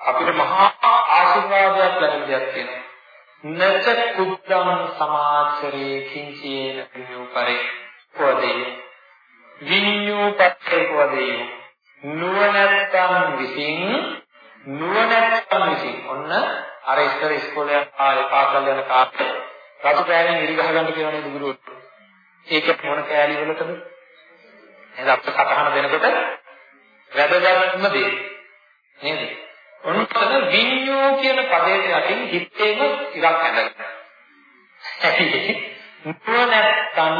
අපිට මහා ආශිර්වාදයක් ලැබෙන දෙයක් තියෙනවා. නච කුද්දම් සමාචරේ කිංචේන විඤ්ඤුපරේ පොදේ විඤ්ඤුපත්තේ පොදේ නුවණැත්තන් විසින් නුවණැත්තන් විසින් ඔන්න අර ඉස්සර ඉස්කෝලේ ආයේ පාසල් යන කාලේ රතු පෑනෙන් ඉරි ගහ ගන්න කියනනේ දුරුවට. ඒක මොන කෑලි වලටද? එහෙනම් අපිට සටහන දෙනකොට වැදගත්ම දේ. නේද? ඔන්නතන විඤ්ඤෝ කියන පදයට යටින් හිතේම ඉරක් ඇඳගන්න. ඇයි? නුවණැත්තන්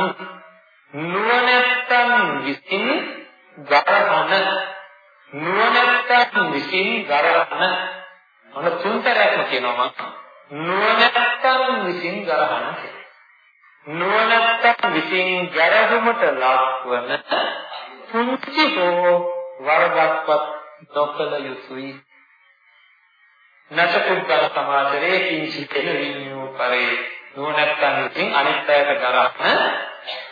නුවණැත්තන් විසින් ගරහන නුවණැත්තන් විසින් ගරහන මොන තුන්තරයක්ම කියනවා මම නුවණැත්තන් විසින් ගරහන නුවණැත්තන් විසින් ගරහුමට ලක්වන පුංචි හෝ වරදක්වත් නොකළ යුතුයි නචකුද්දල සමාදරේ කිංචිතෙන විඤ්ඤෝ පරේ නුවණැත්තන් විසින් අනිත් අයට ගරහන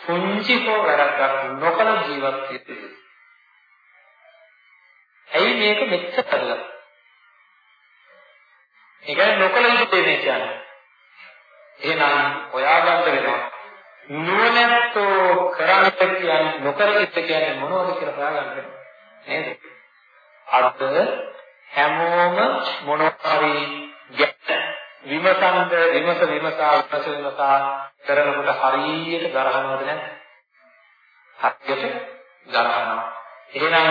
පුංචි හෝ වැඩක් නොකළ ජීවත් වෙන්නේ. ඇයි මේක මෙච්චර කරලා? ඒක නොකළ යුතු දෙයක් කියන්නේ. එහෙනම් හොයාගන්න වෙනවා. නුවණැත්තෝ කරන්නේ කියන්නේ නොකර ඉන්න කියන්නේ මොනවද කියලා හොයාගන්න වෙනවා. නේද? අද හැමෝම මොනවාරි විමසන්ද විමස විමසා විමස විමසා කරනකොට හරියට ගරහනවද නැද්ද? හරියට ගරහනවා. එහෙනම්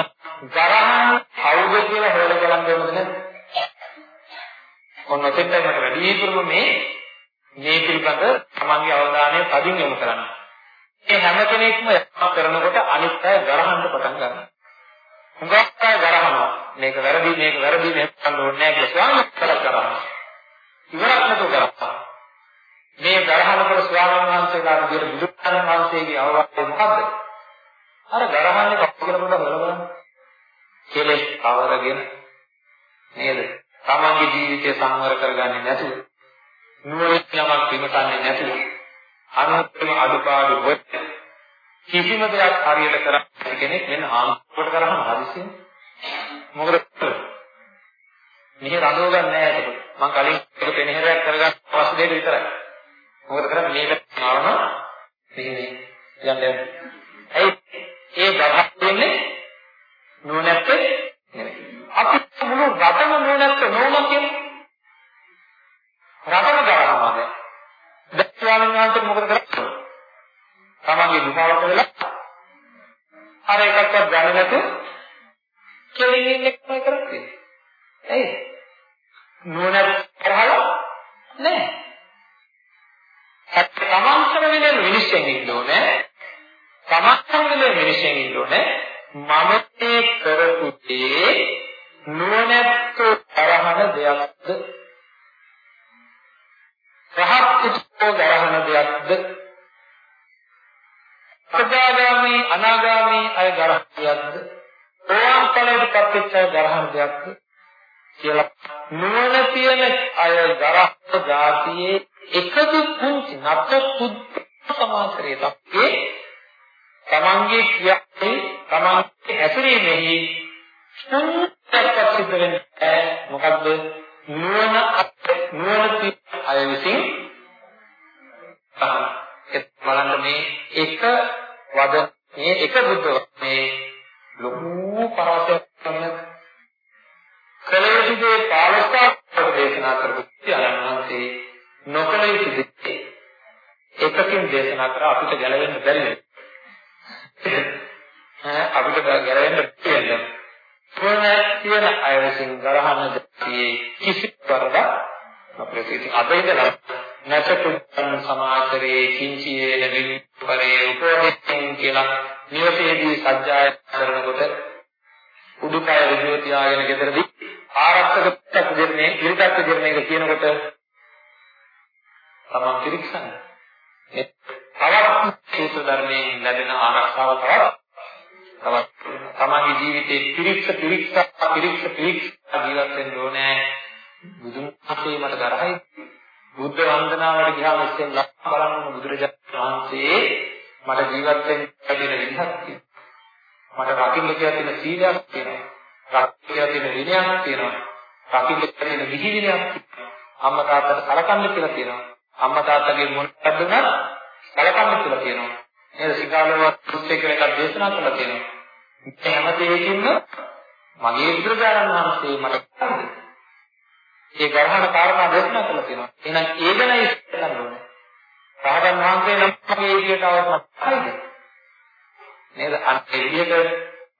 ගරහන කවුද කියලා හොයලා බලන්න ඕනද නැද්ද? ඔන්න ඔතෙන්ට මට වැඩිපුරම මේ මේ පිළිබඳ තමන්ගේ අවධානය තදින් යොමු කරන්න. මේ හැම කෙනෙක්ම කරනකොට අනිත් අය ගරහන්න පටන් ගන්නවා. හුඟක් අය ගරහනවා. මේක වැරදි මේක වැරදි මේක කරන්න ඕනේ නැහැ කියලා ස්වාමීන් වහන්සේ කරනවා. ඉවරක් නැතුව කරා. මේ ගරහනකොට ස්වාමීන් වහන්සේලා විදියට බුදුන් වහන්සේගේ අවවාදය මොකද්ද? අර ගරහන්නේ කවුද කියලා පොඩ්ඩක් බලන්න. කෙලෙස් අවරගෙන නේද? තමන්ගේ ජීවිතය සංවර කරගන්නේ නැතුව නුවණින් යමක් විමසන්නේ නැතුව අනුත්තම අදුපාඩු වත් කිසිම දෙයක් හරියට කරන්නේ කෙනෙක් මෙන්න ආම්පුවට කරහම හදිසියෙන් මොකද මෙහෙ රඳව ගන්න නැහැ එතකොට මම කලින් එක පෙනහැරයක් කරගන්න අවශ්‍ය දෙයක් විතරයි. මොකද කරන්නේ? මේක ආවම මෙහෙ යන්නේ ඇයි ඒ ගහක් දෙන්නේ? නුවණැත්තේ? නෙවෙයි අපි මුළු රටම නුවණැත්ත නෝම කියන්නේ. රටම ගන්නවා දැන්. දැන් ස්වාමීන් වහන්සේ මොකද කරන්නේ? තමන්ගේ දුමාවට වෙලා අර එකක්වත් ගන්න නැතුව කෙලින් ඉන්න එකමයි කරන්නේ. ඇයි? නෝනක් කරහලා නෑ. හැත් තමන්තර වෙන මිනිස්සෙන් ඉන්න ඕනේ. තමන්තර වෙන මිනිස්සෙන් ඉන්න ඕනේ. මම මේ කරපු දේ නුවණැත්තෝ තරහන දෙයක්ද රහත් උත්සව ගරහන දෙයක්ද සදාගාමී අනාගාමී අය ගරහන දෙයක්ද ඕවාන් ඵලයට පත්වෙච්ච අය ගරහන දෙයක්ද කියලා නුවණ තියෙන අය ගරහන જાතියේ එකදු පුංචි නත පුද්ගල සමාසරේ තප්පේ තමන්ගේ ක්‍රියාවේ තමන්ගේ හැසිරීමෙහි සුන්දරකම් සිද්ධ වෙන්නේ මොකද්ද? අපිට ඉතින් අද ඉඳලා නැසකුත්තන් සමාතරේ කිංචියේන විපරේ උපෝදිතෙන් කියලා නිවසේදී සජ්ජාය කරනකොට උඩුකය ඍජුව තියාගෙන ගෙදරදී ආරක්ෂක දෙන්නේ ඉරිදක්ක දෙන්නේ කියනකොට තමන් පිරික්සන්න. ඒ තවත් සූත්‍ර ධර්මයෙන් ලැබෙන ආරක්ෂාව තවත් තවත් තමන්ගේ ජීවිතේ පිරික්ස පිරික්ස පිරික්ස පිරික්ස බුද්ධ වන්දනාවට ගියාම ඉස්සෙල්ලා බලන්න බුදුරජාණන් වහන්සේ මට ජීවත් වෙන්න ලැබෙන විදිහක් තියෙනවා මට රකින්න කියලා තියෙන සීලයක් තියෙනවා රකින්න කියලා තියෙන විනයක් තියෙනවා රකින්න කරන විහිදිනයක් අම්මා තාත්තට සලකන්න කියලා කියනවා. අම්මා තාත්තගේ මොනවද උනත් සලකන්න කියලා කියනවා. නේද? සිකාලවත් සුත්තේ කියලා එකක් දේශනා කරලා තියෙනවා. මේ හැම දෙයකින්ම මගේ බුදුරජාණන් වහන්සේ මට කියන්නේ. ඒ ග්‍රහණ කාරණා දේශනා කරලා තියෙනවා. එහෙනම් ඒ ගැනයි හිතන්න ඕනේ. රහතන් වහන්සේ නම් මේ විදියට අවස්ථාවයි. නේද? අන්න ඒ විදියට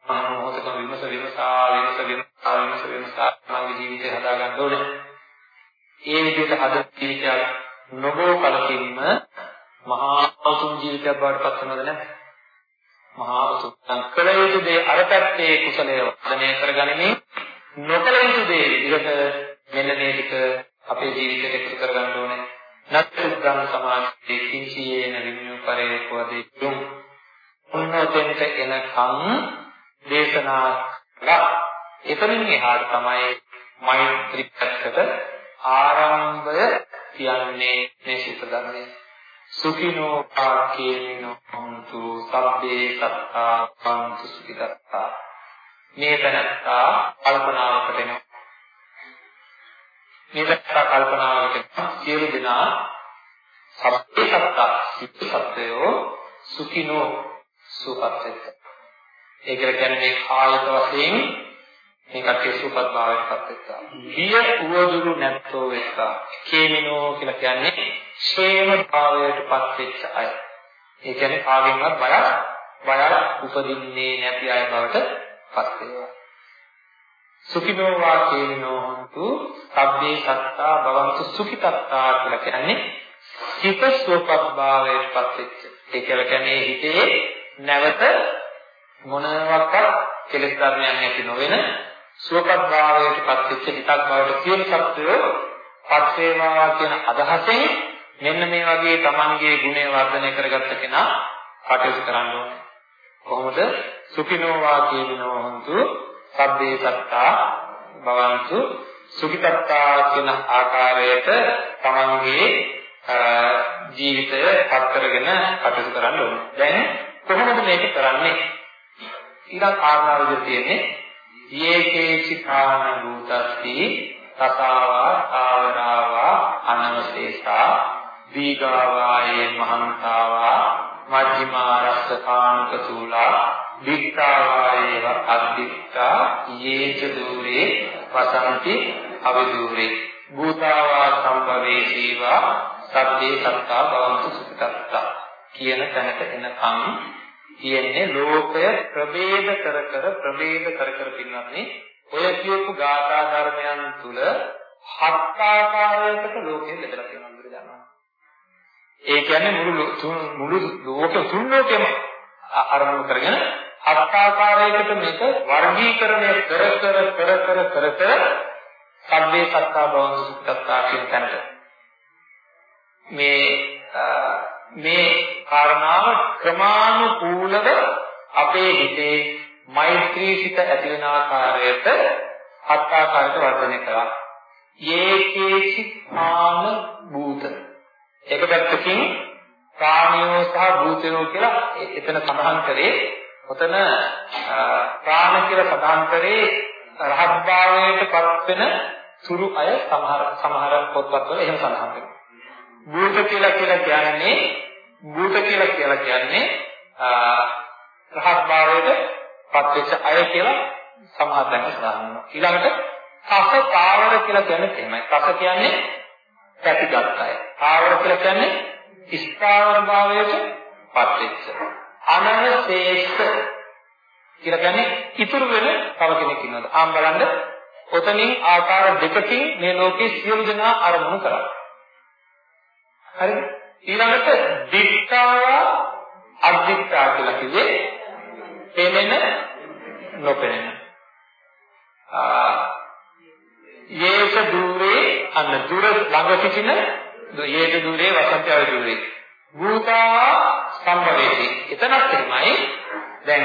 මොහොතක විමස විමසා විමස විමසා විමස විමසා මගේ ජීවිතය හදාගන්න ඕනේ. ඒ විදිහට හද ජීවිතයක් නොබෝ කලකින්ම මහා උතුම් ජීවිතයක් බවට පත් වෙනවද නැද්ද? මහා උතුම් කළ යුතු දේ අර පැත්තේ කුසලය වර්ධනය කරගනිමින් නොකළ යුතු දේ විදිහට මෙන්න මේ ටික අපේ ජීවිතයට එකතු කරගන්න ඕනේ. නත්තුද්දම් සමාධියේ කිංචියේන විඤ්ඤු පරේකවදී දුම් උන්නතෙන්ට එනකම් දේශනා කළා. එතනින් එහාට තමයි මෛත්‍රී පැත්තට ආරම්භය කියන්නේ මේ සුත ධර්මය. සුඛිනෝ පාකේනෝ හොන්තු සබ්බේ සත්තා පන්තු සුඛිතත්තා. මේ තනත්තා කල්පනාවකට එනවා. මේ තනත්තා කල්පනාවකට සියලු දෙනා සබ්බේ සත්තා සිත් සත්‍යෝ සුඛිනෝ සුපත්ත්‍ය ඒ කියලා කියන්නේ මේ කායික වශයෙන් මේ කටේ සුපත් භාවයට පත් වෙනවා. හිය උවදුරු නැත්තෝ වෙස්සා. කේමිනෝ කියලා කියන්නේ ക്ഷേම භාවයට පත් වෙච්ච අය. ඒ කියන්නේ කාගෙන්වත් බයක් බයක් උපදින්නේ නැති අය බවට පත් වෙනවා. සුඛිනෝ වාචේනෝ හොන්තු සබ්බේ සත්තා භවන්තු සුඛිතත්තා කියලා කියන්නේ හිත සුවපත් භාවයට පත් වෙච්ච. ඒ කියන්නේ හිතේ නැවත මොනවාක්වත් කෙලෙස් ධර්මයන් නැති නොවන සුවපත් භාවයට පත් වෙච්ච හිතක් බවට සියලු සත්වයෝ පත් වේවා කියන අදහසෙන් මෙන්න මේ වගේ Tamanගේ ගුණය වර්ධනය කරගත්ත කෙනා කටයුතු කරන්න ඕනේ. කොහොමද? සුඛිනෝ වාචේනෝ හොන්තු සබ්බේ සත්තා භවන්තු සුඛිතත්තා කියන ආකාරයට Tamanගේ ජීවිතය පත් කරගෙන කටයුතු කරන්න ඕනේ. දැන් කොහොමද මේක කරන්නේ? ඊළඟ කාරණාව විදිහට තියෙන්නේ යේකේචි කාණ භූතස්ති තසාවා ආවරාවා අනවශේෂා දීගාවායේ මහන්තාවා මජ්ක්‍ධිමා රස්ස කාණක සූලා දික්ඛාවායේව අද්දික්ඛා යේච දූරේ වසන්ති අවිදූරේ භූතාවා සම්භවේ සීවා සබ්බේ සත්තා භවන්තු සුඛිතත්තා කියන තැනට එනකම් තියෙන්නේ ලෝකය ප්‍රභේද කර කර ප්‍රභේද කර කර පින්නන්නේ ඔය කියපු ගාථා ධර්මයන් තුල හත් ආකාරයකට ලෝකෙ බෙදලා තියෙනවා බුදුදහම. ඒ කියන්නේ මුළු මුළු ලෝක තුන් ලෝකෙම අරමුණු කරගෙන හත් ආකාරයකට මේක වර්ගීකරණය කර කර කර කර කර කර සබ්බේ සත්තා භවං සුත්තත්තා කියන තැනට මේ මේ කාරණාව ක්‍රමානුකූලව අපේ හිතේ මෛත්‍රී සිත ඇති වෙන ආකාරයට හත් ආකාරයට වර්ධනය කරා. යේකේචි ආන භූත. එක පැත්තකින් ප්‍රාණියෝ සහ භූතයෝ කියලා එතන සඳහන් කරේ ඔතන ප්‍රාණ කියලා සඳහන් කරේ රහත් භාවයට පත් වෙන සුරු අය සමහර සමහර පොත්පත්වල එහෙම සඳහන් කරනවා. භූත කියලා කියලා කියන්නේ භූත කියලා කියලා කියන්නේ රහත් භාවයට පත්වෙච්ච අය කියලා සමහර තැන් සඳහන් වෙනවා. ඊළඟට කස පාවර කියලා කියන්නේ එහෙමයි. කස කියන්නේ පැතිගත් අය. පාවර කියලා කියන්නේ ස්ථාවර භාවයට පත්වෙච්ච. අනවශේෂ කියලා කියන්නේ ඉතුරු වෙන තව කෙනෙක් ඉන්නවද? ආම් බලන්න ඔතනින් ආකාර දෙකකින් මේ ලෝකේ සියලු දෙනා අරමුණු කරා. හරිද? ඊළඟට දික්ඛාව අද්දික්ඛා කියලා කිව්වේ පෙනෙන නොපෙනෙන. ආ යේස දුරේ අන්න දුර ළඟ සිටින යේස දුරේ වසන්තය දුරේ. භූතා සම්භවේති. එතනත් එහෙමයි. දැන්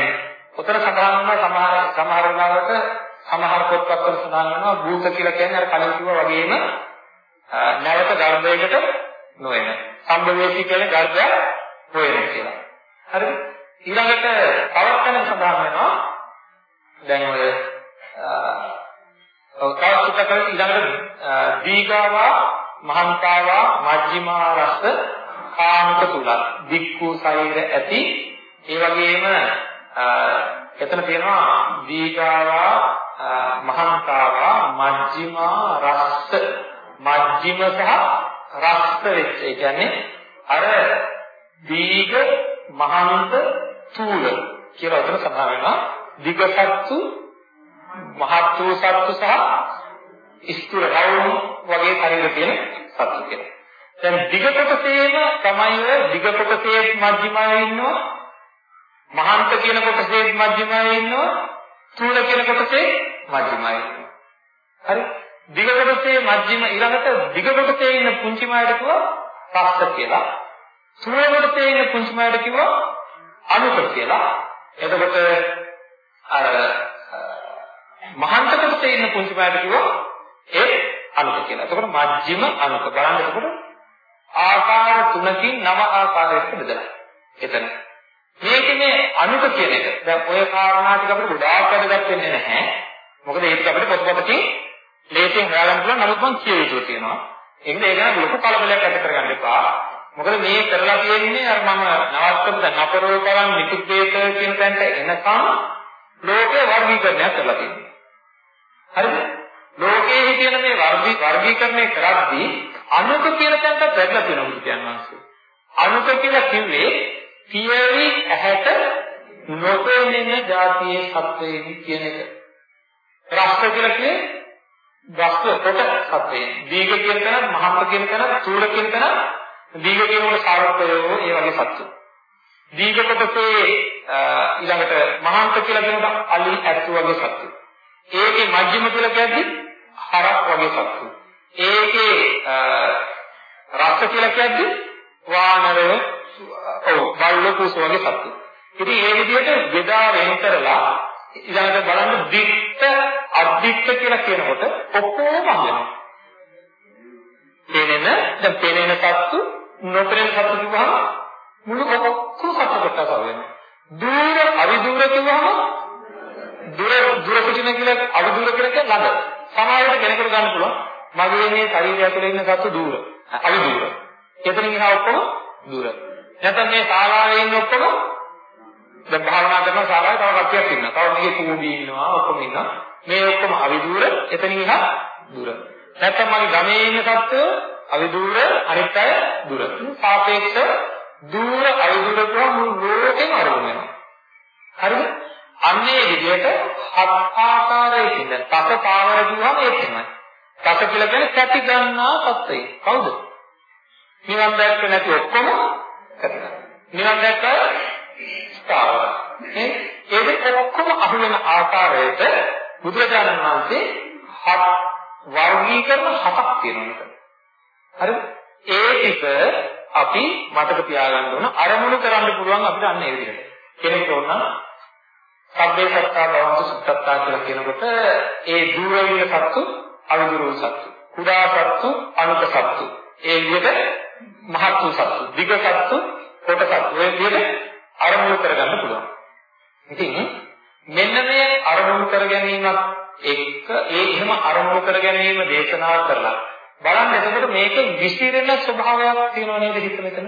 උතර සඳහන් වෙන සමහර සමහර වෙලාවට සමහර පොත්පත්වල සඳහන් වෙනවා භූත කියලා කියන්නේ අර කලින් කිව්වා වගේම නැවත ගර්භයකට නොවන. සම්බවේශී කියන්නේ ගර්භය හොයන කියලා. හරිද? ඊළඟට තවත් කෙනෙක් සඳහන් වෙනවා දැන් ඔය ඔව් තවත් චුට්ටක් ඊළඟට දීගාවා මහන්තාවා මජ්ක්‍ධිමා රස කාමක තුලක් දික්ඛු ශරීර ඇති. ඒ වගේම එතන තියෙනවා දීගාවා මහන්තාවා මජ්ක්‍ධිමා රස මජ්ක්‍ධිම සහ රස වෙච්ච ඒ කියන්නේ අර දීග මහන්ත තූල කියලා උතන සඳහන් වෙනවා. දිගසත්තු මහත් වූ සත්තු සහ ස්ථූල රවුම් වගේ ශරීර තියෙන සත්තු කියලා. දැන් දිග කොටසේම තමයි ඔය දිග කොටසේ මධ්‍යමයේ ඉන්නවා මහන්ත කියන කොටසේ මධ්‍යමයේ ඉන්නවා තූල කියන කොටසේ මධ්‍යමයේ ඉන්නවා. හරි? දිග කොටසේ මධ්‍යම ඊළඟට දිග කොටසේ ඉන්න පුංචි මායට කිව්වා පස්ස කියලා. තූල කොටසේ ඉන්න පුංචි මායට කිව්වා අනුක කියලා. එතකොට අර මහන්ත කොටසේ ඉන්න පුංචි මායට කිව්වා ඒ අනුක කියලා. එතකොට මජ්ක්‍ධිම අනුක බලන්න එතකොට ආකාර තුනකින් නව ආකාරයකට බෙදලා. එතන මේකනේ අනුක කියන එක. දැන් ඔය කාරණා ටික අපිට ගොඩාක් වැදගත් වෙන්නේ නැහැ. මොකද ඒක අපිට පොතපතකින් ලේසියෙන් හොයාගන්න පුළුවන්. නමුත් මම කිය යුතු තියෙනවා. ඒකද ඒක ගැන ලොකු කලබලයක් ඇති කරගන්න එපා. මොකද මේ කරලා තියෙන්නේ අර මම නවත්තපු දැන් අපරෝ කරන් නිකුත් දේත කියන තැනට එනකම් ලෝකේ වර්ගීකරණයක් කරලා තියෙනවා. හරිද? ලෝකයේ තියෙන මේ වර්ගී වර්ගීකරණය කරද්දී අනුක කියන තැනට වැදලා තියෙනවා බුදුන් වහන්සේ. අනුක කියලා කිව්වේ පියවි ඇහැට නොපෙනෙන જાතියේ සත්වයේ කියන එක. රස්ත කියලා කියේ රස්ත කොට සත්වයේ. දීඝ කියන තැන, මහත් කියන තැන, චූල කියන තැන, දීඝ කියනකොට සාරත්වයෝ ඒ වගේ සත්තු. දීඝ කොටසේ ඊළඟට මහාන්ත කියලා කියනකොට අලි ඇත්තු වගේ සත්තු. ඒකේ මධ්‍යම කියලා කියද්දි හරක් වගේ සත්තු. ඒකේ රස කියලා කියද්දි වානරය ඔව් බල්ල කුස වගේ සත්තු. ඉතින් මේ විදිහට බෙදා වෙන් කරලා ඊළඟට බලන්න දික්ක අද්දික්ක කියලා කියනකොට ඔක්කොම අහනවා. පේනෙන දැන් පේනෙන සත්තු නොපෙනෙන සත්තු කිව්වහම මුළු ඔක්කොම සත්තු කොටස වෙනවා. දූර අවිදූර කිව්වහම දුර දුර පිටින කියලා අවිදූර කියලා කියන්නේ ළඟ. සමහරවිට කෙනෙකුට ගන්න පුළුවන් මගේ මේ ශරීරය ඇතුලේ ඉන්න සත්තු දූර. අවිදූර. එතනින් එහා ඔක්කොම දූර. නැත්නම් මේ ශාලාවේ ඉන්න ඔක්කොම දැන් භාවනා කරන ශාලාවේ තව කට්ටියක් ඉන්නවා. තව මේකේ කූඹි ඉන්නවා ඔක්කොම ඉන්නවා. මේ ඔක්කොම අවිදූර එතනින් එහා දුර. නැත්නම් මගේ ගමේ ඉන්න සත්ත්වය අවිදූර අනිත් අය දුර. සාපේක්ෂ දුර අවිදූර කියලා මුළු ලෝකෙම අරගෙන යනවා. හරිද? අන්නේ විදිහට හත් ආකාරයකින් දැන් තස පාවර කිව්වම ඒක තමයි. තස කියලා කියන්නේ කැටි ගන්නා සත්‍යය. කවුද? නිවන් දැක්ක නැති ඔක්කොම නිවන් දැක්ක ස්ථාවර. මේ ඒක ඔක්කොම අහු වෙන ආකාරයට බුදුරජාණන් වහන්සේ හත් වර්ගීකරණ හතක් තියෙනවා. හරිද? ඒ ටික අපි මතක තියාගන්න ඕන අරමුණු කරන්න පුළුවන් අපිට අන්න ඒ විදිහට. කෙනෙක් ඕන සබ්බේ සත්තා භවන්තු සුත්තත්තා කියලා කියනකොට ඒ දුර ඉන්න සත්තු අවිදුරු සත්තු. කුඩා සත්තු අනුක සත්තු. ඒ විදිහට මහත් වූ සත්තු, දිග සත්තු, කොට සත්තු. ඒ විදිහට අරමුණු කරගන්න පුළුවන්. ඉතින් මෙන්න මේ අරමුණු කර ගැනීමත් එක්ක ඒ එහෙම අරමුණු කර ගැනීම දේශනා කරලා බලන්න එතකොට මේක විසිරෙන ස්වභාවයක් තියෙනව නේද හිත මෙතන?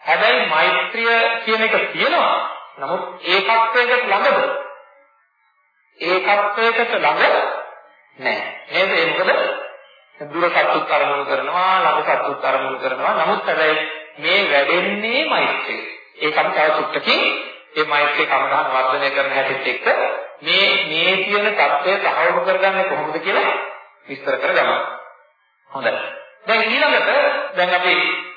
හැබැයි මෛත්‍රිය කියන එක තියෙනවා. නමුත් ඒකත්වයකට ළඟද? ඒකත්වයකට ළඟ නැහැ. නේද? ඒ මොකද දුර සත්‍යත් අරමුණු කරනවා, ළඟ සත්‍යත් අරමුණු කරනවා. නමුත් හැබැයි මේ වැඩෙන්නේ මෛත්‍රිය. ඒක අපි තව සුට්ටකින් මේ මෛත්‍රී කමඨාන වර්ධනය කරන හැටිත් එක්ක මේ මේ කියන தත්ත්වය තහවුරු කරගන්නේ කොහොමද කියලා විස්තර කරගමු. හොඳයි. දැන් ඊළඟට දැන් අපි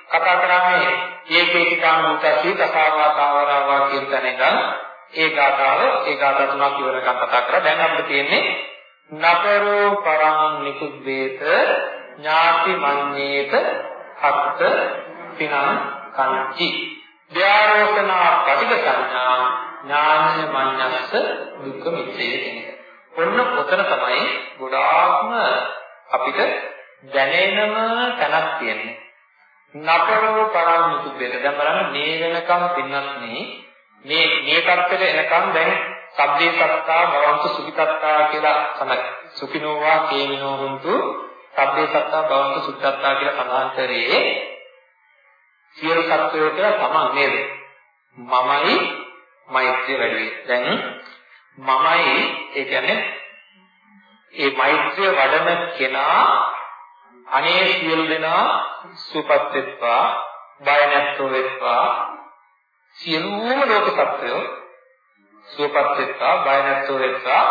කතා කරන්නේ ඒකේකිකාන මුතසී තසාවාතාවරාවා කියන තැන ඉඳන් ඒ ගාථාව ඒ ගාථා තුනක් ඉවරකම් කතා කරා. දැන් අපිට තියෙන්නේ නතරෝ පරං නිකුද්දේත ඥාති මඤ්ඤේත හත්ත පිනං කංචි ව්‍යාරෝපණා පටික සංඥා ඥානය මඤ්ඤස්ස දුක්ඛ මිත්‍යේ කියන එක. ඔන්න ඔතන තමයි ගොඩාක්ම අපිට දැනෙනම තැනක් තියෙන්නේ. නතරෝ පරම්මිතු දෙක. දැන් බලන්න මේ වෙනකම් පින්නත් නේ මේ මේ පැත්තට එනකම් දැන් සබ්බේ සත්තා භවන්තු සුඛිතත්තා කියලා තමයි. සුඛිනෝවා කේමිනෝ හුන්තු සබ්බේ සත්තා භවන්තු සුඛිතත්තා කියලා සඳහන් කරේ සියලු සත්වයෝ කියලා තමන් නේද? මමයි මෛත්‍රිය වැඩි වෙන්නේ. දැන් මමයි ඒ කියන්නේ ඒ මෛත්‍රිය වඩන කෙනා අනේ සියලු දෙනා සුවපත් වෙත්වා බය නැත්තෝ වෙත්වා සියලුම ලෝක සත්වයෝ සුවපත් වෙත්වා බය නැත්තෝ වෙත්වා.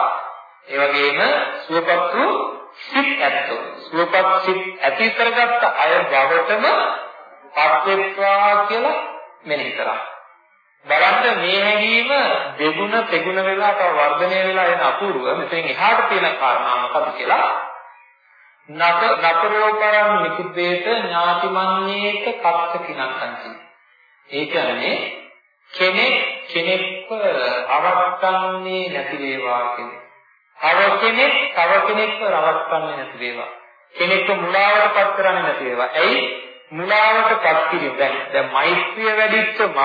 ඒ වගේම සුවපත් වූ සිත් ඇත්තෝ. සුවපත් සිත් ඇති කරගත්ත අය බවටම පත් වෙත්වා කියලා මෙනෙහි කරා. බලන්න මේ හැඟීම දෙගුණ තෙගුණ වෙලා තව වර්ධනය වෙලා යන අපූර්ව මෙතෙන් එහාට තියෙන කාරණා මොකද කියලා? නත නතරෝපරම් නිකුද්දේත ඥාතිමන්නේක කත්ත කිනක්කන්ති ඒ කියන්නේ කෙනෙක් කෙනෙක්ව අවස්ථන්නේ නැති වේවා කියන්නේ තව කෙනෙක් තව කෙනෙක්ව රවට්ටන්නේ නැති වේවා. කෙනෙක්ව මුලාවටපත් කරන්නේ නැති වේවා. ඇයි? මුලාවටපත් කිරීම. දැන් දැන් මෛත්‍රිය වැඩිච්ච මම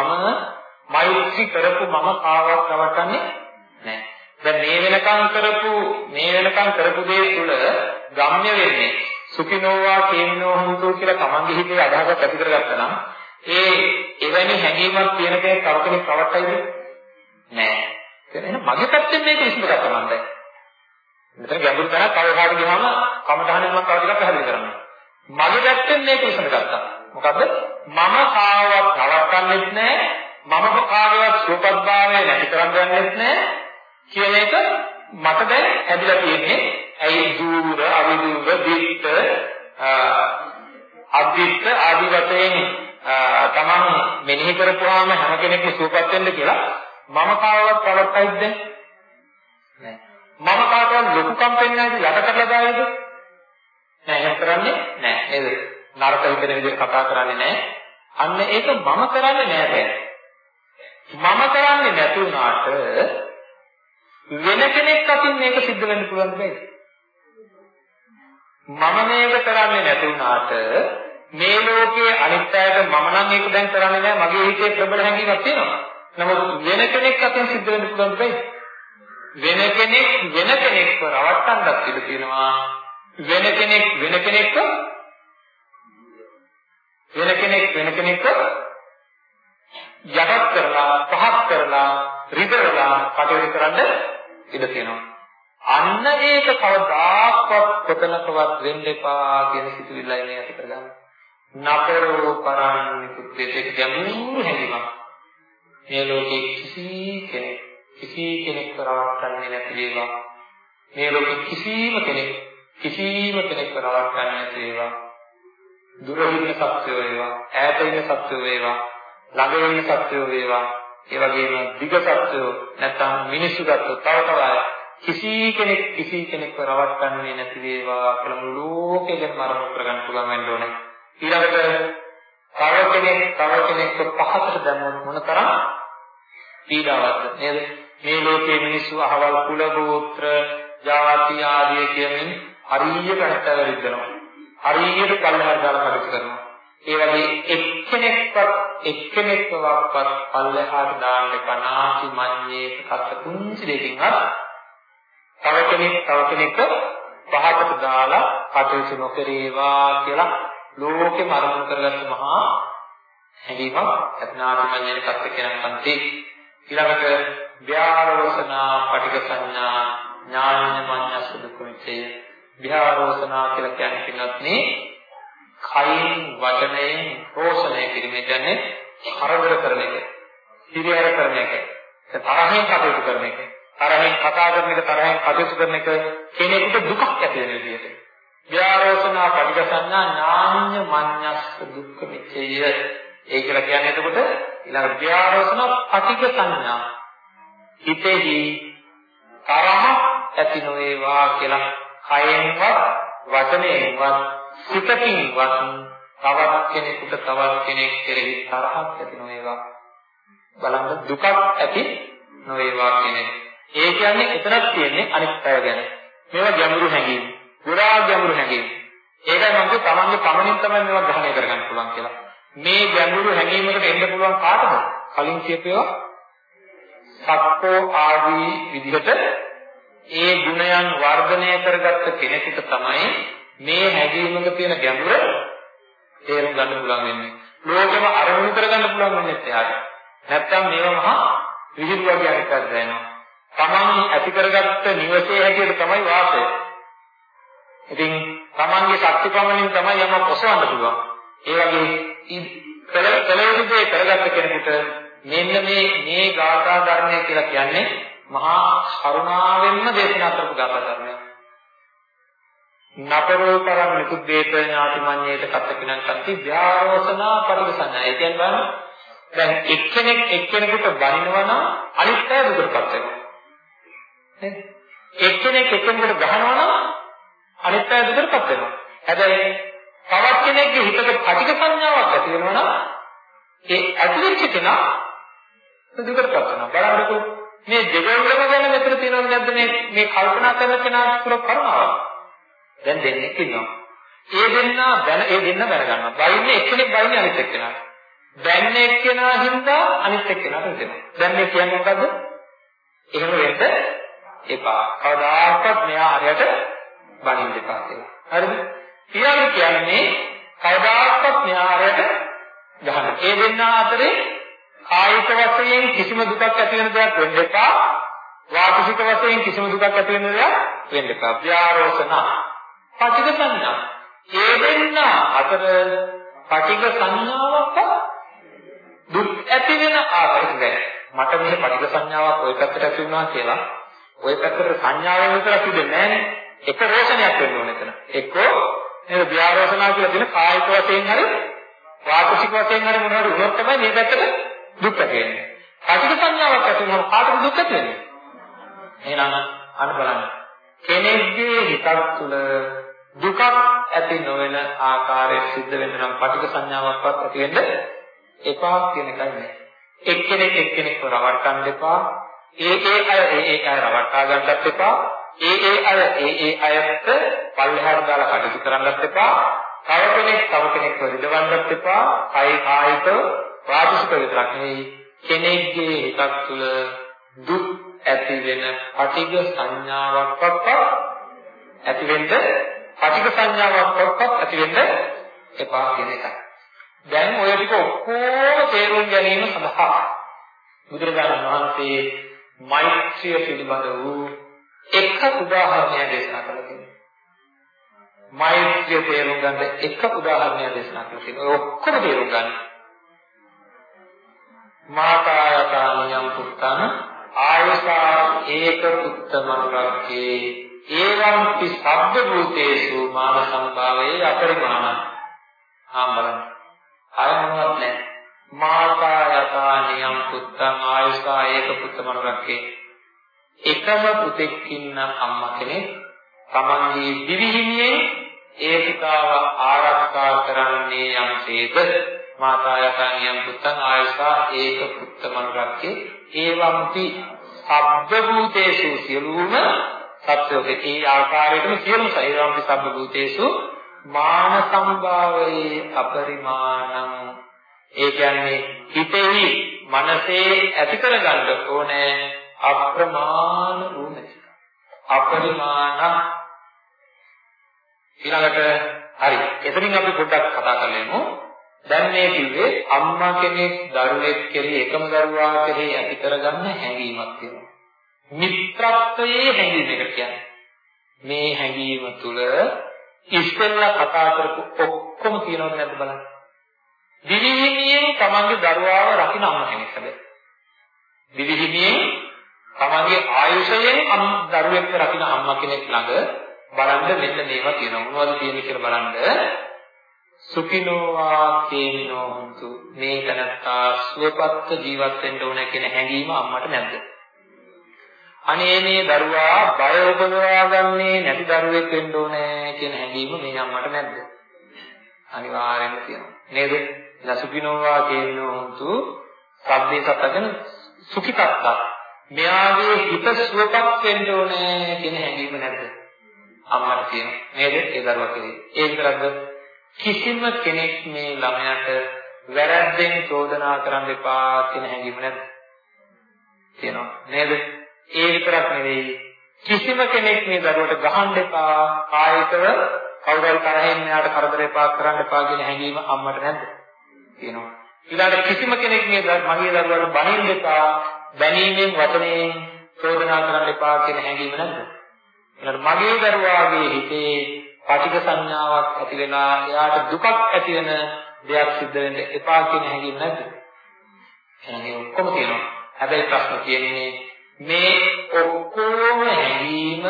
මෛත්‍රී කරපු මම කාවත් රවටන්නේ නැහැ. දැන් මේ වෙනකම් කරපු මේ වෙනකම් කරපු දේ තුල ගම්ම්‍ය වෙන්නේ සුඛිනෝවා කේමිනෝ හුතු කියලා තමන්ගේ හිතේ අදහසක් ඇති කරගත්තා නම් ඒ එවැනි හැඟීමක් තියෙන කෙනෙක් තව කෙනෙක් රවට්ටයිද? නැහැ. එහෙනම් මගේ පැත්තෙන් මේක විසඳගත්තා මම දැන්. මෙතන ගැඹුරු තැනක් තව කාට ගියාම කමටහනෙන් මම තව ටිකක් පැහැදිලි කරනවා. මගේ පැත්තෙන් මේක විසඳගත්තා. මොකද මම කාවත් රවට්ටන්නෙත් නැහැ මම කාගේවත් සුවපත්භාවය නැති කරගන්නෙත් නෑ කියන එක මට දැන් ඇදලා තියෙන්නේ ඇයි දූර අවිදූර දිත්ත අදිත්ත ආදි වශයෙන් තමන් මෙනෙහි කරපුවාම හැම කෙනෙක්ම සුවපත් වෙන්න කියලා මම කාවවත් පවත්තයිද නෑ. මම කාටවත් ලොකුකම් පෙන්වන්නද යට කරලා දායිද? නෑ එහෙම කරන්නේ නෑ. නේද? නරක හිතෙන විදිහට කතා කරන්නේ නෑ. අන්න ඒක මම කරන්නේ නෑ දැන්. මම කරන්නේ නැති වුණාට වෙන කෙනෙක් අතින් මේක සිද්ධ වෙන්න පුළුවන් දෙයක්. මම මේක කරන්නේ නැති වුණාට මේ ලෝකයේ අනිත් අයට මම නම් මේක දැන් කරන්නේ නැහැ මගේ හිතේ ප්‍රබල හැඟීමක් තියෙනවා. නමුත් වෙන කෙනෙක් අතින් සිද්ධ වෙන්න පුළුවන් දෙයක්. වෙන කෙනෙක් වෙන කෙනෙක්ව රවට්ටන්නත් ඉඩ තියෙනවා. වෙන කෙනෙක් වෙන කෙනෙක්ව වෙන කෙනෙක් වෙන කෙනෙක්ව යටත් කරලා පහත් කරලා රිදවලා කටයුතු කරන්න ඉඩ තියෙනවා. අන්න ඒක කවදාක්වත් කොතනකවත් වෙන්න එපා කියන සිතුවිල්ලයි මේ ඇති කරගන්නේ. නතරෝ කරන්නේ කුත්තේක ගැඹුරු හැඟීමක්. මේ ලෝකේ කිසි කෙනෙක් කිසි කෙනෙක් කරවටන්නේ නැති වේවා. මේ ලෝකේ කිසිම කෙනෙක් කිසිම කෙනෙක් කරවටන්නේ නැති වේවා. දුර ඉන්න සත්‍යය වේවා, ඈත ඉන්න සත්‍යය වේවා ළඟ ඉන්න සත්වයෝ වේවා ඒ වගේම දිග සත්වයෝ නැත්නම් මිනිස්සු ගත්තොත් තව තව කිසි කෙනෙක් කිසි කෙනෙක්ව රවට්ටන්නේ නැති වේවා කියලා මුළු ලෝකෙම මරණ කරගන්න පුළුවන් වෙන්න ඕනේ ඊළඟට තව කෙනෙක් තව කෙනෙක්ව පහතට දැම්මොත් මොනතරම් පීඩාවක්ද? නේද? මේ ලෝකයේ මිනිස්සු අහවල් කුල ගෝත්‍ර ජාති ආදී කියමින් හරියට හිතවල ඉන්නවා හරියට කල්හර දාලා කටයුතු කරනවා. ඒ වගේ එක්කෙනෙක්වත් එක්කෙනෙක්වවත් පල්ලෙහාට දාන්න කනාසි මඤ්ඤේ කත කුංචි දෙකින්වත් තව කෙනෙක් තව කෙනෙක් පහකට දාලා කටයුතු නොකරේවා කියලා ලෝකෙම අරමුණු කරගත්ත මහා හැඟීමක් අඥාන මඤ්ඤේ කත කියන පන්ති ඊළඟට ව්‍යාරෝසනා පටික සංඥා ඥාන මඤ්ඤ සුදුකුමිතේ ව්‍යාරෝසනා කියලා කියන්නේ පින්වත් මේ කයින් වචනයෙන් පෝෂණය කිරීම කියන්නේ කරදර කරන එක. හිරිහැර කරන එක. තරහෙන් කටයුතු කරන එක. තරහෙන් කතා කරන එක තරහෙන් කටයුතු කරන එක කෙනෙකුට දුකක් ඇති වෙන විදිහට. ව්‍යාරෝසනා පටිඝසඤ්ඤා ඥාඤ්ඤ මඤ්ඤස්ස දුක්ඛ මිච්ඡය. ඒ කියලා කියන්නේ එතකොට ඊළඟ ව්‍යාරෝසනා පටිඝසඤ්ඤා හිතෙහි තරහ ඇති නොවේවා කියලා කයෙන්වත් වචනයෙන්වත් සිතකින්වත් තවත් කෙනෙකුට තවත් කෙනෙක් කෙරෙහි තරහක් ඇති නොවේවා. බලන්න දුකක් ඇති නොවේවා කියන්නේ. ඒ කියන්නේ එතරම් තියෙන්නේ අනිත් අය ගැන. මේවා ගැඹුරු හැඟීම්. ගොඩාක් ගැඹුරු හැඟීම්. ඒකයි මම කිව්වේ තමන්ගේ පමණින් තමයි මේවා ග්‍රහණය කරගන්න පුළුවන් කියලා. මේ ගැඹුරු හැඟීමකට එන්න පුළුවන් කාටද? කලින් කියපේවා සක්කෝ ආදී විදිහට ඒ ගුණයන් වර්ධනය කරගත්ත කෙනෙකුට තමයි මේ හැඟීමක තියෙන ගැඹුර තේරුම් ගන්න පුළුවන් වෙන්නේ. ලෝකෙම අරමුණු කරගන්න පුළුවන් වෙන්නේ එයාට. නැත්තම් මේව මහා විහිළු වගේ අනිකක් දැනෙනවා. තමන් ඇති කරගත්ත නිවසේ හැටියට තමයි වාසය. ඉතින් තමන්ගේ ශක්ති ප්‍රමාණයෙන් තමයි යමක් ඔසවන්න පුළුවන්. ඒ වගේ කලකලෙදේ කරගත්ත කෙනෙකුට මෙන්න මේ මේ ගාථා ධර්මය කියලා කියන්නේ මහා කරුණාවෙන්ම දේශනා කරපු ගාථා ධර්මයක්. නතරෝ කරන් නිකුද්දේත ඥාති මඤ්ඤේත කත්තකිනං කන්ති ව්‍යාරෝසනා පරිසංඥා. ඒ කියන්නේ දැන් එක්කෙනෙක් එක්කෙනෙකුට බනිනවා නම් අනිත් අය දුකටපත් වෙනවා. නේද? එක්කෙනෙක් එක්කෙනෙකුට ගහනවා නම් අනිත් අය දුකටපත් වෙනවා. හැබැයි තවත් කෙනෙක්ගේ හිතක පටික සංඥාවක් ඇති වෙනවා නම් ඒ ඇතිවෙච්ච කෙනා දුකටපත් වෙනවා. බලන්නකෝ මේ දෙගොල්ලම ගැන මෙතන තියෙනවද නැද්ද මේ මේ කල්පනා කරන කෙනා තුළ කරුණාවක්. දැන් දෙන්නෙක් ඉන්නවා. ඒ දෙන්නා දැන ඒ දෙන්න දැනගන්නවා. බයින්නේ එක්කෙනෙක් බයින්නේ අනිත් එක්කෙනාට. දැන්නේ එක්කෙනා හින්දා අනිත් එක්කෙනාට හිතෙනවා. දැන් මේ කියන්නේ මොකද්ද? එහෙම වෙන්න එපා. කවදාකවත් මෙයා හරියට බනින්න එපා කියලා. හරිද? ඊළඟ කියන්නේ කවදාකවත් මෙයා හරියට ගහන්න. ඒ දෙන්න අතරේ කායික වශයෙන් කිසිම දුකක් ඇති වෙන දෙයක් වෙන්න එපා. වාචික වශයෙන් කිසිම දුකක් ඇති වෙන දෙයක් වෙන්න එපා. ව්‍යාරෝසන. පටික සංඥා. ඒ දෙන්න අතර පටික සංඥාවක් දුක් ඇති වෙන ආකාරයක් මට මේ පටික සංඥාවක් ඔය පැත්තට ඇති වුණා කියලා ওই පැත්තට සංඥාවෙන් විතරක් ඉඳන්නේ නැහැ. එක රෝෂණයක් වෙන්න ඕන එතන. එක්කෝ නේද ව්‍යාරෝෂණා කියලා කියන කායික වශයෙන් හරි වාචික වශයෙන් හරි මොනවද වුණොත් තමයි මේ පැත්තට දුක් ඇති වෙන්නේ. කායික සංඥාවක් ඇති වුණාම කාටද දුක් ඇති වෙන්නේ? එහෙනම් අන්න බලන්න. කෙනෙක්ගේ හිතක් තුළ දුකක් ඇති නොවන ආකාරයට සිද්ධ වෙන්න නම් පටික සංඥාවක්වත් ඇති වෙන්න එපා කියන එකයි නෑ. එක්කෙනෙක් එක්කෙනෙක්ව රවට්ටන්න එපා. ඒ ඒ අය ඒ ඒ අය රවට්ටා ගන්නත් එපා. ඒ ඒ අය ඒ ඒ අයත් පල්ලෙහාට දාලා කටයුතු කරන්නත් එපා. තව කෙනෙක් තව කෙනෙක්ව රිදවන්නත් එපා. කයි කායික වාචික විතරක් නෙවෙයි කෙනෙක්ගේ හිතක් තුළ දුක් ඇති වෙන පටිඝ සංඥාවක්වත් ඇති වෙන්න පටිඝ සංඥාවක්වත් ඇති වෙන්න එපා කියන එකයි. දැන් ඔය ටික ඔක්කොම තේරුම් ගැනීම සඳහා බුදුරජාණන් වහන්සේ මෛත්‍රිය පිළිබඳ වූ එක උදාහරණයක් දේශනා කළා තියෙනවා. මෛත්‍රිය තේරුම් ගන්න එක උදාහරණයක් දේශනා කළා තියෙනවා. ඔය ඔක්කොම තේරුම් ගන්න. මාතායතානියම් පුත්තං ආයසා ඒක පුත්තමනුරක්කේ ඒවම්පි සබ්බ භූතේසු මාන සම්භාවයේ අපරිමාණ. ආ බලන්න. අය මොනවත් නැහැ. මාතා යතානියම් පුත්තං ආයුෂා ඒක පුත්ත මනුරක්කේ එකම පුතෙක් ඉන්න අම්මා කෙනෙක් තමන්ගේ දිවිහිමියෙන් ඒ පුතාව ආරක්ෂා කරන්නේ යම්සේද මාතා යතානියම් පුත්තං ආයුෂා ඒක පුත්ත මනුරක්කේ. ඒවම්පි සබ්බ භූතේසු සියලුම සත්‍යෝගේ ඒ ආකාරයටම සියලුම සෛරම්පි සබ්බ භූතේසු මාන සම්භාවයේ අපරිමාණං. ඒ කියන්නේ හිතෙහි මනසේ ඇති කරගන්න ඕනේ. අප්‍රමාණ වූ නැති. අපරිමාණ ඊළඟට හරි. එතනින් අපි පොඩ්ඩක් කතා කරලෙමු. දැන් මේ කිව්වේ අම්මා කෙනෙක් දරුවෙක් කෙරෙහි එකම දරුවා කෙරෙහි ඇති කරගන්න හැඟීමක් තියෙනවා. මිත්‍රත්වයේ හැඟීම එක කියන්නේ. මේ හැඟීම තුල ඉස්සෙල්ලා කතා කරපු ඔක්කොම තියෙනවද නැද්ද බලන්න. දිවිහිමියෙන් තමන්ගේ දරුවාව රකින්න අම්ම කෙනෙක් හැබැයි. දිවිහිමියෙන් තමන්ගේ ආයුෂයෙන් අම් දරුවෙක්ව රකින්න අම්මා කෙනෙක් ළඟ බලන්න මෙන්න මේවා තියෙනවා. මොනවද තියෙන්නේ කියලා බලන්න. සුඛිනෝවා කේනෝ හුතු මේ තනත්තා සුවපත්ව ජීවත් වෙන්න ඕන කියන හැඟීම අම්මට නැද්ද? අනේ මේ දරුවා බය උපදවා ගන්නේ නැති දරුවෙක් වෙන්න ඕනේ කියන හැඟීම මේ අම්මට නැද්ද? අනිවාර්යෙන්ම තියෙනවා. නේද? නසුකිනෝවා කියනෝතු සබ්බේ සතගෙන සුඛිතත්තා. මෙයාගේ හිත සුවපත් වෙන්න ඕනේ කියන හැඟීම නැද්ද? අම්මට තියෙන නේද? ඒ දරුවා කෙරේ. ඒ විතරක්ද කිසිම කෙනෙක් මේ ළමයාට වැරද්දෙන් චෝදනා කරන්න එපා කියන හැඟීම නැද්ද? තියෙනවා නේද? ඒ විතරක් නෙවෙයි කිසිම කෙනෙක් මේ දරුවට ගහන්න එපා කායිකව කවුරුහරි තරහින් එයාට කරදර එපා කරන්න එපා කියන හැඟීම අම්මට නැද්ද? තියෙනවා. ඊළඟට කිසිම කෙනෙක් මේ මගේ දරුවාට බනින්න එපා බැනීමෙන් වචනයෙන් චෝදනා කරන්න එපා කියන හැඟීම නැද්ද? ඊළඟට මගේ දරුවාගේ හිතේ පටිඝ සංඥාවක් ඇති වෙලා එයාට දුකක් ඇති වෙන දෙයක් සිද්ධ වෙන්න එපා කියන හැඟීම නැද්ද? එහෙනම් මේ ඔක්කොම තියෙනවා. හැබැයි ප්‍රශ්න තියෙන්නේ මේ ඔක්කොම හැඟීම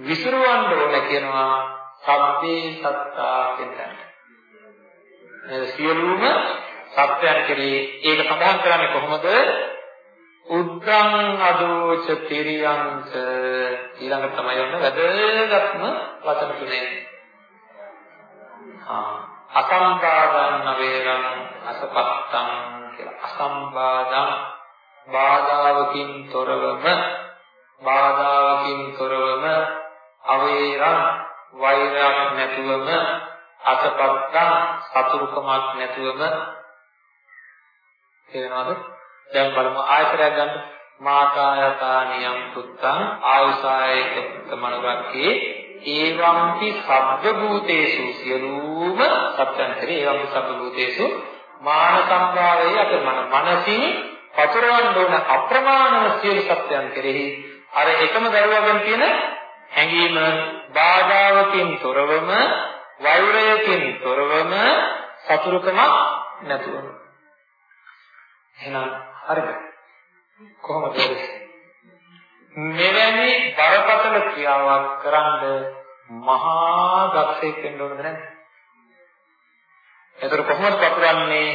විසිරවන්න ඕන කියනවා සබ්බේ සත්තා කියන තැනට. මේ සියලුම සත්‍යයන් කෙරේ ඒක සඳහන් කරන්නේ කොහොමද? උද්දං අදෝච තිරියංස ඊළඟ තමයි ඔන්න වැදගත්ම වචන තුනේ. ආ අසම්බාධං නවේරං අසපත්තං කියලා. අසම්බාධං බාධාවකින් තොරවම බාධාවකින් තොරවම අවේරං වෛරයක් නැතුවම අසපත්තං සතුරුකමක් නැතුවම. තේරෙනවද? දැන් බලමු ආයතරයක් ගන්න. මාතා යතානියම් පුත්තං ආයුසායක මනගක්කේ ඒවම්පි සබ්බ භූතේසු සියලුම සත්‍යන්තරේ ඒවම්පි සබ්බ භූතේසු මාන සම්භාවයේ අතරමන මනසින් පතරවන්න ඕන අප්‍රමාණව සියලු සත්‍යයන් කෙරෙහි අර එකම දරුවගෙන් තියෙන හැඟීම බාධාවකින් තොරවම වෛරයකින් තොරවම සතුරුකමක් නැතුවම එහෙනම් හරිද? කොහොමද මෙවැනි බරපතල ක්‍රියාවක් කරන්න මහා දක්ෂයෙක් වෙන්න ඕනද නැද්ද? එතකොට කොහොමද පතුරන්නේ?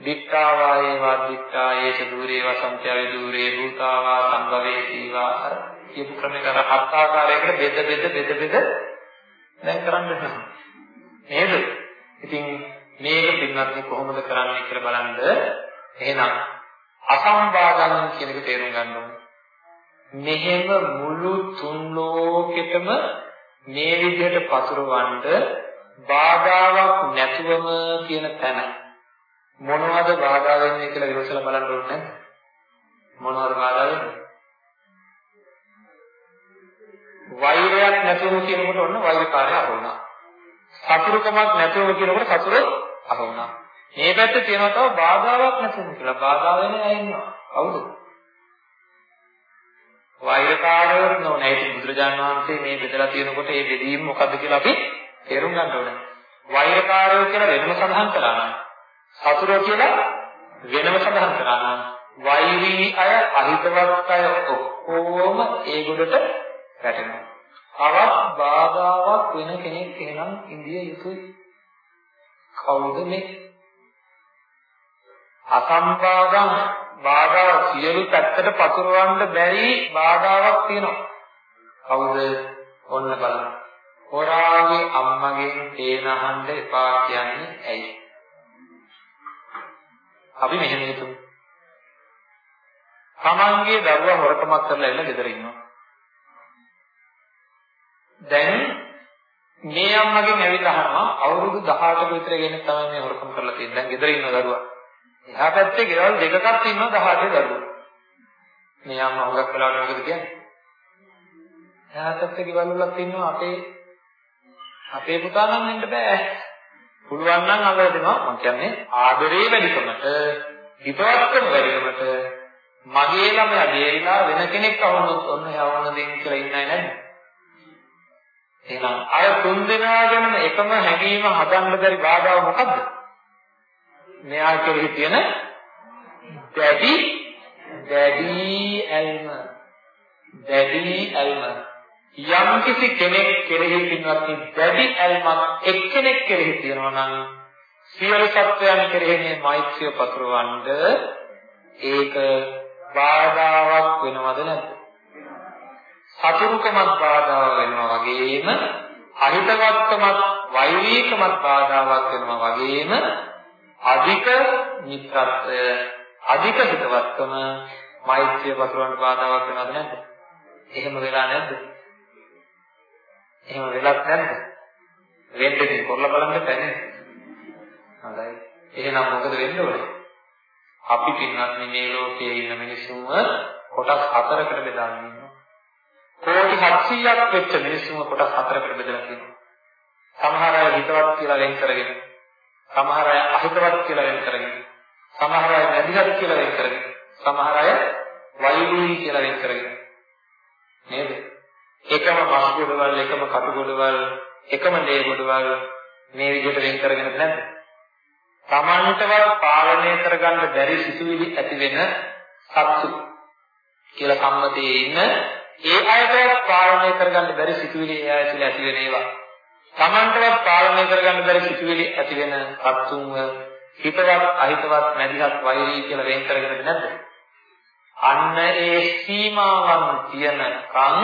දික්ඛාවායේ වාදික්ඛායේච দূරේ වසන්ත්‍යවේ দূරේ භූතාවා සම්භවේ සීවා අර කියපු ක්‍රමයකට හත් ආකාරයකට බෙද බෙද බෙද බෙද දැන් කරන්න නේද? ඉතින් මේක පින්වත්නි කොහොමද කරන්නේ කියලා බලන්න. එහෙනම් අසම්බාධන කියන එක තේරුම් ගන්න ඕනේ මෙහෙම මුළු තුන් ලෝකෙටම මේ විදිහට පතුරවන්න බාධාවක් නැතුවම කියන තැන මොනවද බාධා වෙන්නේ කියලා විමසලා බලන්න ඕනේ නැද්ද? මොනවද බාධා වෙන්නේ? වෛරයක් නැතුව කියනකොට ඔන්න වෛරකාරය අහුණා. සතුරුකමක් නැතුව කියනකොට සතුර අහුණා. මේ පැත්තේ තියෙනවා තව බාධාවක් නැතුව කියලා. බාධා වෙන අය ඉන්නවා. කවුද? වෛරකාරයෝ නෝනේ. ඒක බුදුරජාණන් වහන්සේ මේ බෙදලා තියෙනකොට මේ බෙදීම මොකද්ද කියලා අපි තේරුම් ගන්න ඕනේ. වෛරකාරයෝ කියලා වෙනම සඳහන් කරා නම් සතුරෝ කියලා වෙනම සඳහන් කරා නම් වෛරී අය අහිතවත් අය ඔක්කොම ඒ ගොඩට වැටෙනවා. අවත් බාධාවක් වෙන කෙනෙක් එහෙනම් ඉන්දිය යුතුයි. කවුද මේ? අසම්පාදම් බාධා සියලු පැත්තට පතුරවන්න බැරි බාධාවක් තියෙනවා. කවුද? ඔන්න බලන්න. හොරාගේ අම්මගෙන් තේන අහන්න එපා කියන්නේ ඇයි? අපි මෙහෙම හිතමු. තමන්ගේ දරුවා හොරකමක් කරලා එන්න ගෙදර ඉන්නවා. දැන් මේ අම්මගෙන් ඇවිල්ලා අහනවා අවුරුදු 18ක විතර ගෙනෙක් තමයි මේ හොරකම් කරලා තියෙන්නේ. දැන් ගෙදර ඉන්න දරුවා. එහා පැත්තේ ගෙවල් දෙකක් ඉන්නවා 18 දරුවෝ. මේ අම්මා හුඟක් වෙලාවට මොකද කියන්නේ? එහා පැත්තේ ගෙවල් වලත් ඉන්නවා අපේ අපේ පුතා නම් වෙන්න බෑ. පුළුවන් නම් අගල දෙනවා. මම කියන්නේ ආදරේ වැඩිකමට, හිතවත්කම වැඩිකමට මගේ ළමයා දෙරිලා වෙන කෙනෙක් අවුනොත් ඔන්න යවන්න දෙන්න කියලා ඉන්නයි නැද්ද? එහෙනම් අර තුන් දෙනාගෙනම එකම හැඟීම හදන්න බැරි බාධාව මොකද්ද? මෙයා කෙරෙහි තියෙන දැඩි දැඩි ඇල්ම දැඩි ඇල්ම යම් කිසි කෙනෙක් කෙරෙහි පින්වත් දැඩි ඇල්මක් එක්කෙනෙක් කෙරෙහි තියෙනවා නම් සියලු සත්වයන් කෙරෙහි මේ මෛත්‍රිය පතුරවන්න ඒක බාධාවක් වෙනවද නැද්ද? සතුරුකමක් බාධාවක් වෙනවා වගේම අහිතවත්කමක් වෛරීකමක් බාධාවක් වෙනවා වගේම අධික මිත්‍රත්වය අධික හිතවත්කම මෛත්‍රිය පතුරවන්න බාධාවක් වෙනවද නැද්ද? එහෙම වෙලා නැද්ද? එහෙම වෙලක් නැද්ද? වෙන්න ඉතින් කරලා බලන්න බැහැ. හොඳයි. එහෙනම් මොකද වෙන්න ඕනේ? අපි පින්වත්නි මේ ලෝකයේ ඉන්න මිනිස්සුන්ව කොටස් හතරකට බෙදාගෙන ඉන්නවා. කෝටි 700ක් වෙච්ච මිනිස්සුම කොටස් හතරකට බෙදලා තියෙනවා. සමහර අය හිතවත් කියලා වෙන් කරගෙන, සමහර අය අහිතවත් කියලා වෙන් කරගෙන, සමහර අය නැදිහත් කියලා වෙන් කරගෙන, සමහර අය වෛරී කියලා වෙන් කරගෙන. නේද? එකම මස් ගොඩවල්, එකම කටු ගොඩවල්, එකම දේ ගොඩවල් මේ විදිහට වෙන් කරගෙනද නැද්ද? Tamanටවත් පාලනය කරගන්න බැරි සිතුවිලි ඇති වෙන සත්තු කියලා සම්මතයේ ඉන්න ඒ අයටවත් පාලනය කරගන්න බැරි සිතුවිලි ඒ අය තුළ ඇති වෙන ඒවා. Tamanටවත් පාලනය කරගන්න බැරි සිතුවිලි ඇති වෙන සත්තුන්ව හිතවත් අහිතවත් මැදිහත් වෛරී කියලා වෙන් කරගෙනද නැද්ද? අන්න ඒ සීමාවන් තියනකම්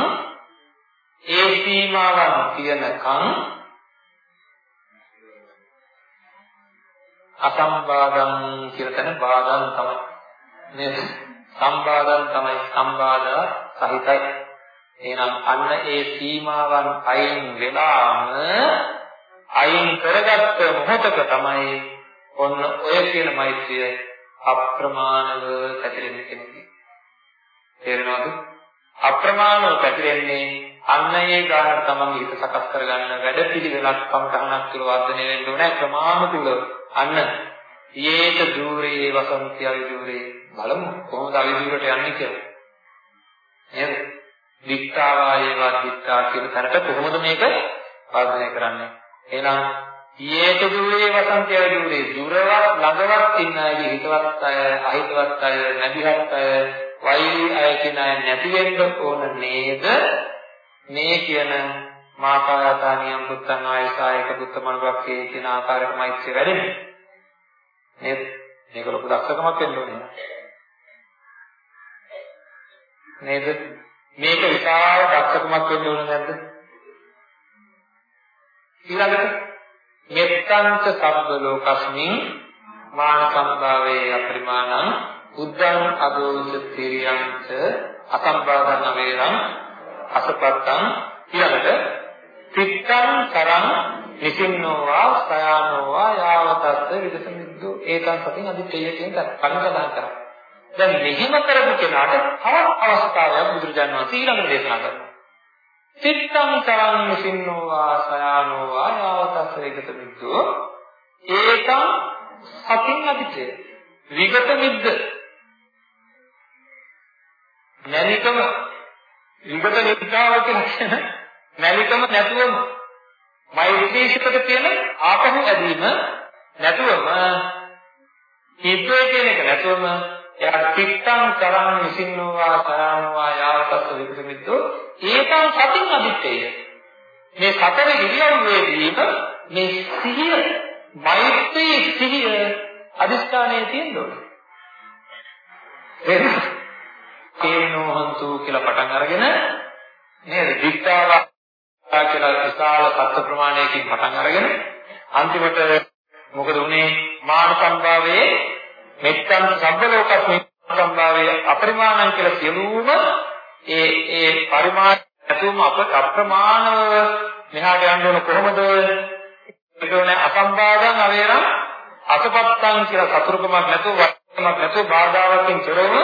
ඒ සීමාවන් තියනකම් අසම්බාධම් කියලා තැන බාධම් තමයි. නේද? සම්බාධම් තමයි සම්බාධා සහිතයි. එහෙනම් අන්න ඒ සීමාවන් අයින් වෙලාම අයින් කරගත්ත මොහොතක තමයි ඔන්න ඔය කියන මෛත්‍රිය අප්‍රමාණව පැතිරෙන්නේ කෙනෙක්. තේරෙනවද? අප්‍රමාණව පැතිරෙන්නේ අන්න ඒ ගාන තමයි හිත සකස් කරගන්න වැඩ පිළිවෙලක් සම්තහනක් තුළ වර්ධනය වෙන්න ඕනේ ප්‍රමාණ තුල අන්න ඊේත দূරේ වසන්තිය විදූරේ බලමු කොහොමද අවිදූරට යන්නේ කියලා නේද වික්තාවායේ වාදිත්තා කියන තැනට කොහොමද මේක වර්ධනය කරන්නේ? එහෙනම් ඊේත দূරේ වසන්තිය විදූරේ දුරවත් ළඟවත් ඉන්න අයගේ හිතවත් අය අහිතවත් අය නැදිහත් අය වෛරී අය කියන අය නැති වෙන්න ඕන නේද? මේ කියන මාතායතානියම් පුත්තං ආයසායක පුත්ත මනුරක්කේ කියන ආකාරයට මෛත්‍රිය වැඩෙන්නේ. නේද? මේක ලොකු දක්ෂකමක් වෙන්න ඕනේ. නේද? මේක විශාල දක්ෂකමක් වෙන්න ඕනේ නැද්ද ඊළඟට මෙත්තංච සබ්බ ලෝකස්මින් මාන සම්භාවේ අපරිමාණං උද්දං අදෝච තිරියංච අසම්බාධන වේරං අසපත්තං ඊළඟට තිත්තං කරං නිසින්නෝවා සයානෝවා යාවතස්ස විදසමිද්දෝ ඒකං සතින් අදිත්තේ කියන කණ්ඩායම් කරා. දැන් මෙහෙම කරපු කෙනාට තවත් අවස්ථාවක් බුදුරජාණන් වහන්සේ ඊළඟට දේශනා කරනවා. තිත්තං කරං නිසින්නෝවා සයානෝවා යාවතස්ස විදසමිද්දෝ ඒකං සතින් අදිත්තේ විගත මිද්ද නැනිකම විගත නිද්දාව කියලා කියන නැලිකම නැතුවම මෛත්‍රී සිතක තියෙන ආපහු ඇදීම නැතුවම හිතේ කියන එක නැතුවම එයා තිත්තං කරන් විසින්නවා කරනවා යාවතත් විකෘමිතෝ ඒකං සතින් අදිත්තේය. මේ සතර ඉරියව්වේදීම මේ සිහිය මෛත්‍රී සිහිය අදිස්ථානයේ තියෙන්න ඕනේ. තේනෝ හන්තු කියලා පටන් අරගෙන නේද? වික්තාවා කියලා විශාල සත්‍ය ප්‍රමාණයකින් පටන් අරගෙන අන්තිමට මොකද උනේ? මාන සම්භාවයේ මෙත්තන් සබ්බ ලෝකස්මි සම්භාවයේ අපරිමාණං කියලා සියලුම ඒ ඒ පරිමාණ ඇතුම අප අප්‍රමාණව මෙහාට යන්න ඕන කොහොමද? ඒකෝනේ අසම්බාධං අවේරං අසපත්තං කියලා සතුරුකමක් නැතුව වර්තමක් නැතුව බාධාවකින් තොරව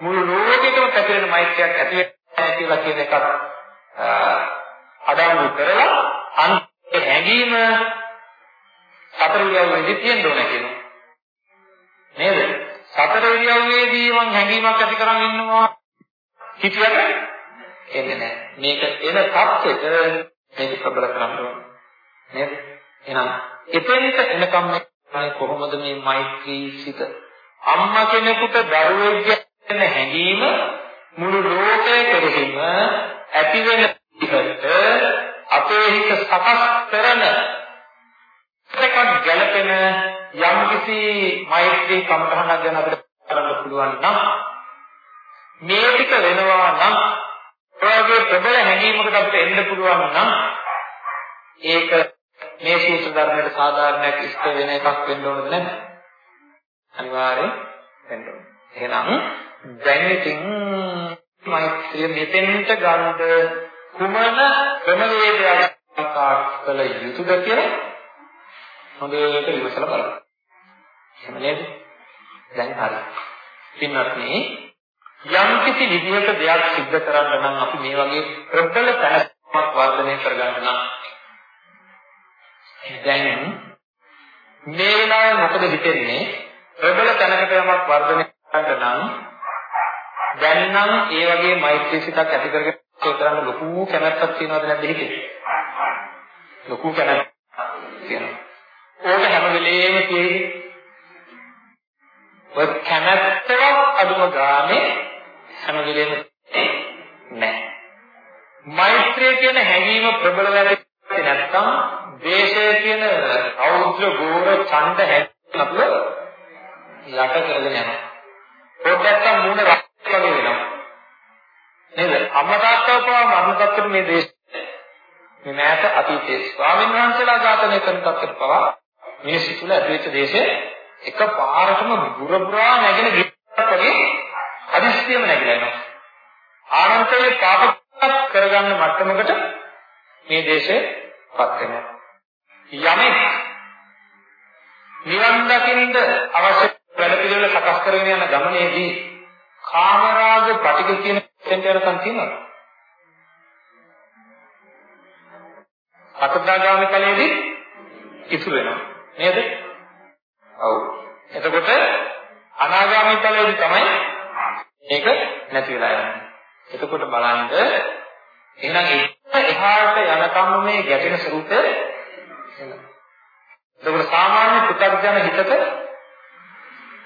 මුළු ලෝකෙකම පැතිරෙන මෛත්‍රියක් ඇති වෙනවා කියලා කියන එකත් අඩංගු කරලා අන්තිම හැඟීම සතර ඉරියව්වේදී තියෙන්න ඕන කියනවා. නේද? සතර ඉරියව්වේදී මං හැඟීමක් ඇති කරන් ඉන්නවා හිතියට එන්නේ නැහැ. මේක එන තත්ත්වෙට මේක ප්‍රබල කරන්න ඕන. නේද? එහෙනම් එතෙන්ට එනකම් මේ කොහොමද මේ මෛත්‍රී සිත අම්මා කෙනෙකුට දරුවෙක් ගැන හැඟීම මුළු ලෝකයේ කෙරෙහිම ඇති වෙන විදිහට අපේ හිත සකස් කරන එකක් ගැළපෙන යම්කිසි මෛත්‍රී කමඨහනක් ගැන අපිට කරන්න පුළුවන් නම් මේ ටික වෙනවා නම් ඔයගේ ප්‍රබල හැඟීමකට අපිට එන්න පුළුවන් නම් ඒක මේ සූත්‍ර ධර්මයට සාධාරණයක් ඉෂ්ට වෙන එකක් වෙන්න ඕනද නැද්ද? අනිවාර්යෙන් වෙන්න ඕන. එහෙනම් දැන් ඉතින් මෛත්‍රිය මෙතෙන්ට ගන්න කුමන ක්‍රමවේදයක් කළ යුතුද කියලා හොඳට විමසලා බලන්න. එහෙම නේද? දැන් හරි. පින්වත්නි යම් කිසි විදිහක දෙයක් සිද්ධ කරන්න නම් අපි මේ වගේ ප්‍රබල තැනක් වර්ධනය කරගන්න නම් දැන් මේ වෙලාවේ මොකද හිතෙන්නේ ප්‍රබල තැනකට යමක් වර්ධනය කරන්න නම් දැන් නම් ඒ වගේ මෛත්‍රී සිතක් ඇති කරගෙන ඒ කරන්න ලොකු කැමැත්තක් තියෙනවද නැද්ද හිතේ ලොකු කැමැත්තක් තියෙනවා ඕක හැම වෙලේම තියෙන්නේ ඔය කැමැත්තවත් අදුම ගානේ හැම වෙලේම නැහැ. මෛත්‍රිය කියන හැඟීම ප්‍රබල වෙන්නේ නැත්නම් දේශය කියන අවුද්‍ර ගෝර ඡන්ද හැඟීම අපිව යට කරගෙන යනවා. පොඩ්ඩක් මූණ රත් වගේ වෙනවා. නේද? අම්මා තාත්තා පවා මරණ තත්ත්වෙට මේ දේශ මේ මෑත අතීතයේ ස්වාමීන් වහන්සේලා ඝාතනය කරන තත්ත්වෙට පවා මිනිස්සු තුළ ඇතිවෙච්ච දේශේ එක පාරටම බුරබුරා නැගෙන ගියක් වගේ හදිස්සියම නැగిලා එනවා. ආනන්තයේ පාපකත් කරගන්න මට්ටමකට මේ දේශයපත් වෙනවා. යමෙක් නිවන් දකින්න අවශ්‍ය වැඩ පිළිවෙල සකස් කරගෙන යන ගමනේදී කාමරාග ප්‍රතිග කියන දෙන්න යනකම් තියෙනවා. අකදාගාමී ඵලයේදී ඉතුරු වෙනවා. නේද? ඔව්. එතකොට අනාගාමී ඵලයේදී තමයි මේක නැති වෙලා යන්නේ. එතකොට බලන්න එහෙනම් එහාට යනකම් මේ ගැටෙන ස්වરૂපය එනවා. එතකොට සාමාන්‍ය පුතග්ජන හිතක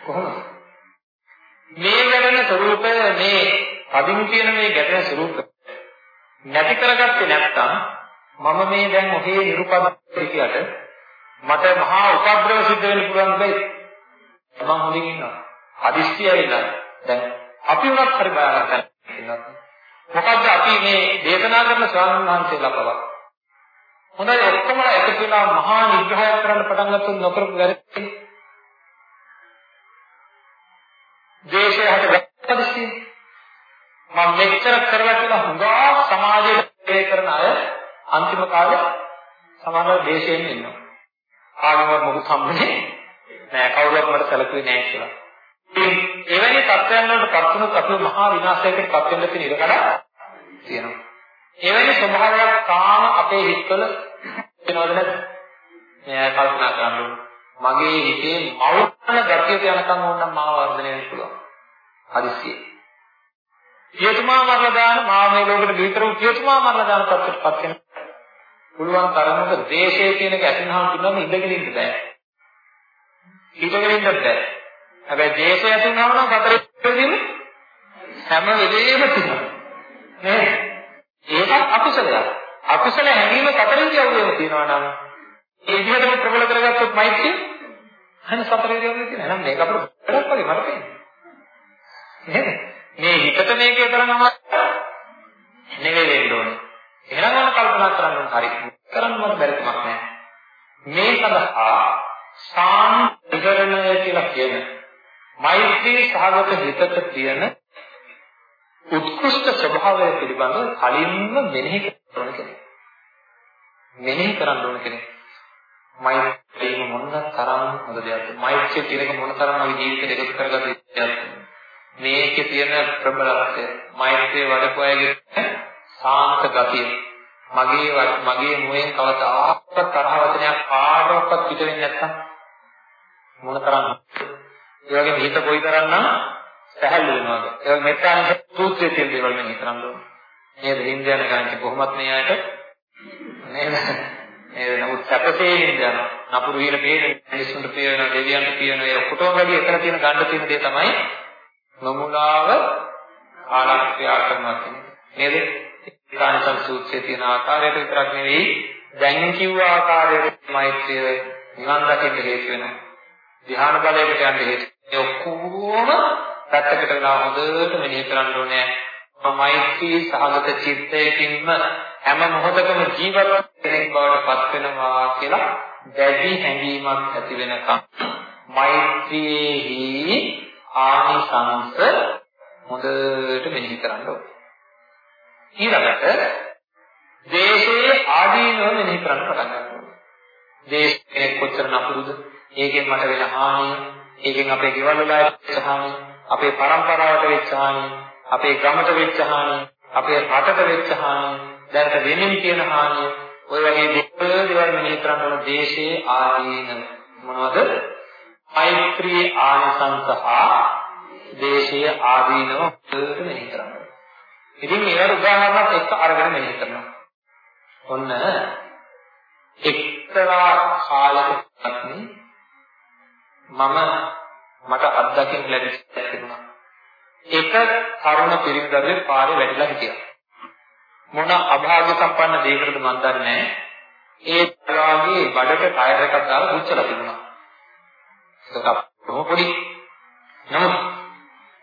කොහොමද? මේ ගැටෙන ස්වરૂපය මේ පදිමු කියන මේ ගැටෙන ස්වરૂපය නැති කරගත්තේ නැත්නම් මම මේ දැන් ඔහේ නිරුපදිත කියට මට මහා උපද්‍රව සිද්ධ වෙන්න පුළුවන් දෙයි. මම හොඳින් ඉන්නවා. අදිස්ත්‍ය ඇවිල්ලා. දැන් අපි උනත් හරි බයවත් ඉන්නවා. මොකද්ද අපි මේ දේශනා කරන ස්වාමීන් වහන්සේලා පවා. හොඳයි ඔක්කොම එකතු වෙලා මහා නිග්‍රහයක් කරන්න පටන් ගත්තොත් නොකරපු වැරදි. දේශය හට වැරදිස්ති. මම මෙච්චර කරලා කියලා හුඟා සමාජයේ කරන අය අන්තිම කාලේ සමාජ දේශයෙන් ඉන්නවා. කාගෙවත් මොකක් හම්බුනේ නෑ කවුරුත් මට සැලකුවේ නෑ කියලා. එවැනි තත්ත්වයන් වලට පත් වුණොත් අපි මහා විනාශයකට පත් වෙන්න තියෙන ඉඩකඩ තියෙනවා. එවැනි ස්වභාවයක් තාම අපේ හිතවල වෙනවද නැද්ද? මේ කල්පනා කරන්න මගේ හිතේ මවුන ගතියට යනකම් ඕනනම් මාව වර්ධනය වෙන්න පුළුවන්. හදිස්සියේ. පියතුමා මරලා දාන මාව මේ ලෝකෙට විතර පියතුමා මරලා දාන තත්ත්වයට පත් වෙන පුළුවන් තරමක දේශය කියන එක ඇතිනහම කියනවා ඉඳගෙන ඉන්න බෑ. හිටගෙන ඉන්න බෑ. හැබැයි දේශය ඇතිනහම නම් සතර වෙදින් හැම වෙලේම තියෙනවා. නේද? ඒකත් අකුසලයක්. අකුසල හැඟීම සතරින් කියවෙම තියෙනවා නම් ඒ විදිහටම ප්‍රබල කරගත්තොත් මෛත්‍රිය අන්න සතර විදිහම තියෙනවා. එහෙනම් මේක අපිට වැඩක් වගේ මට පේනවා. නේද? මේ හිතට මේකේ තරම් අමාරු නෙවෙයි වෙන්න ඕනේ. එහෙනම් මම කල්පනා කරන්න හරි කරන්නවත් බැරි කමක් නැහැ. මේ සඳහා සාන්තිකරණය කියලා කියන මෛත්‍රී සහගත හිතට තියෙන උත්කෘෂ්ඨ ස්වභාවය පිළිබඳව කලින්ම මෙනෙහි කරන කෙනෙක්. මෙනෙහි කරන්න ඕන කෙනෙක්. මෛත්‍රිය මොන තරම් හොඳ දෙයක්ද? මෛත්‍රිය කියන එක මොන තරම් අපි ජීවිතේට එකතු කරගත්ත දෙයක්ද? මේකේ තියෙන ප්‍රබලත්වය මෛත්‍රිය වඩපු අයගේ සාන්ත ගතිය මගේ මගේ මුවෙන් කවදාවත් තරහ වචනයක් කාටවත් පිට වෙන්නේ නැත්තම් මොනතරම් ඒ වගේ හිත කොයිතරම් නම් සැහැල්ලු වෙනවද? ඒ වගේ මෙත්තාන සූත්‍රයේ තියෙන දේවල් මම හිතන්න ඕනේ නේද හින්දයන් ගන්නේ කොහොමත් මේ අයට නේද? නේද? නමුත් සැපසේ හින්දයන් නපුරු විහිල පේන මිනිස්සුන්ට පේන දෙවියන්ට පේන ඒ ඔක්කොටම වැඩි එතන තියෙන ගන්න තියෙන දේ තමයි නොමුලාව ආලක්ෂ්‍ය කරනවා නේද? කාණිසං සූත්‍රයේ තියෙන ආකාරයට විතරක් නෙවෙයි දැන් කිව්ව ආකාරයට මෛත්‍රිය නිවන් දකින්න හේතු වෙනවා. ධ්‍යාන බලයකට යන්න හේතු. ඒ ඔක්කොම පැත්තකට වෙලා හොඳට මෙනෙහි කරන්න ඕනේ. මෛත්‍රී සහගත චිත්තයකින්ම හැම මොහොතකම ජීවත් කෙනෙක් බවට පත් වෙනවා කියලා දැඩි හැඟීමක් ඇති වෙනකම් මෛත්‍රියේහි ආනිසංස හොඳට මෙනෙහි කරන්න ඕනේ. ඊළඟට දේශයේ ආදීනව මෙනෙහි කරන්න පටන් ගන්නවා. දේශේ කොච්චර නපුරුද? ඒකෙන් මට වෙන හානිය, ඒකෙන් අපේ ගෙවල් වල හානිය, අපේ પરම්පරාවට වෙච්ච හානිය, අපේ ගමට වෙච්ච හානිය, අපේ රටට වෙච්ච හානිය, දැනට වෙමින් තියෙන හානිය, ඔය වගේ දේවල් මෙහෙ කරන්න ඕන දේශයේ ආදීන මොනවද? මෛත්‍රී ආනිසංස හා දේශයේ ආදීනව උත්තර මෙහෙ කරන්න. ඉතින් ඒකට උදාහරණයක් එක්ක අරගෙන මෙහෙ කරනවා. ඔන්න එක්තරා කාලයක මම මට අත්දකින්න ලැබිච්ච තිබුණා. එක තරුණ පිරිමි දරුවෙක් පාරේ වැටිලා හිටියා. මොන අභාග්‍ය සම්පන්න දෙයකටද මන් දන්නේ ඒ තරාගේ බඩට ටයර් එකක් දාලා පුච්චලා තිබුණා. ඒක කොහොම පොඩි. නමුත්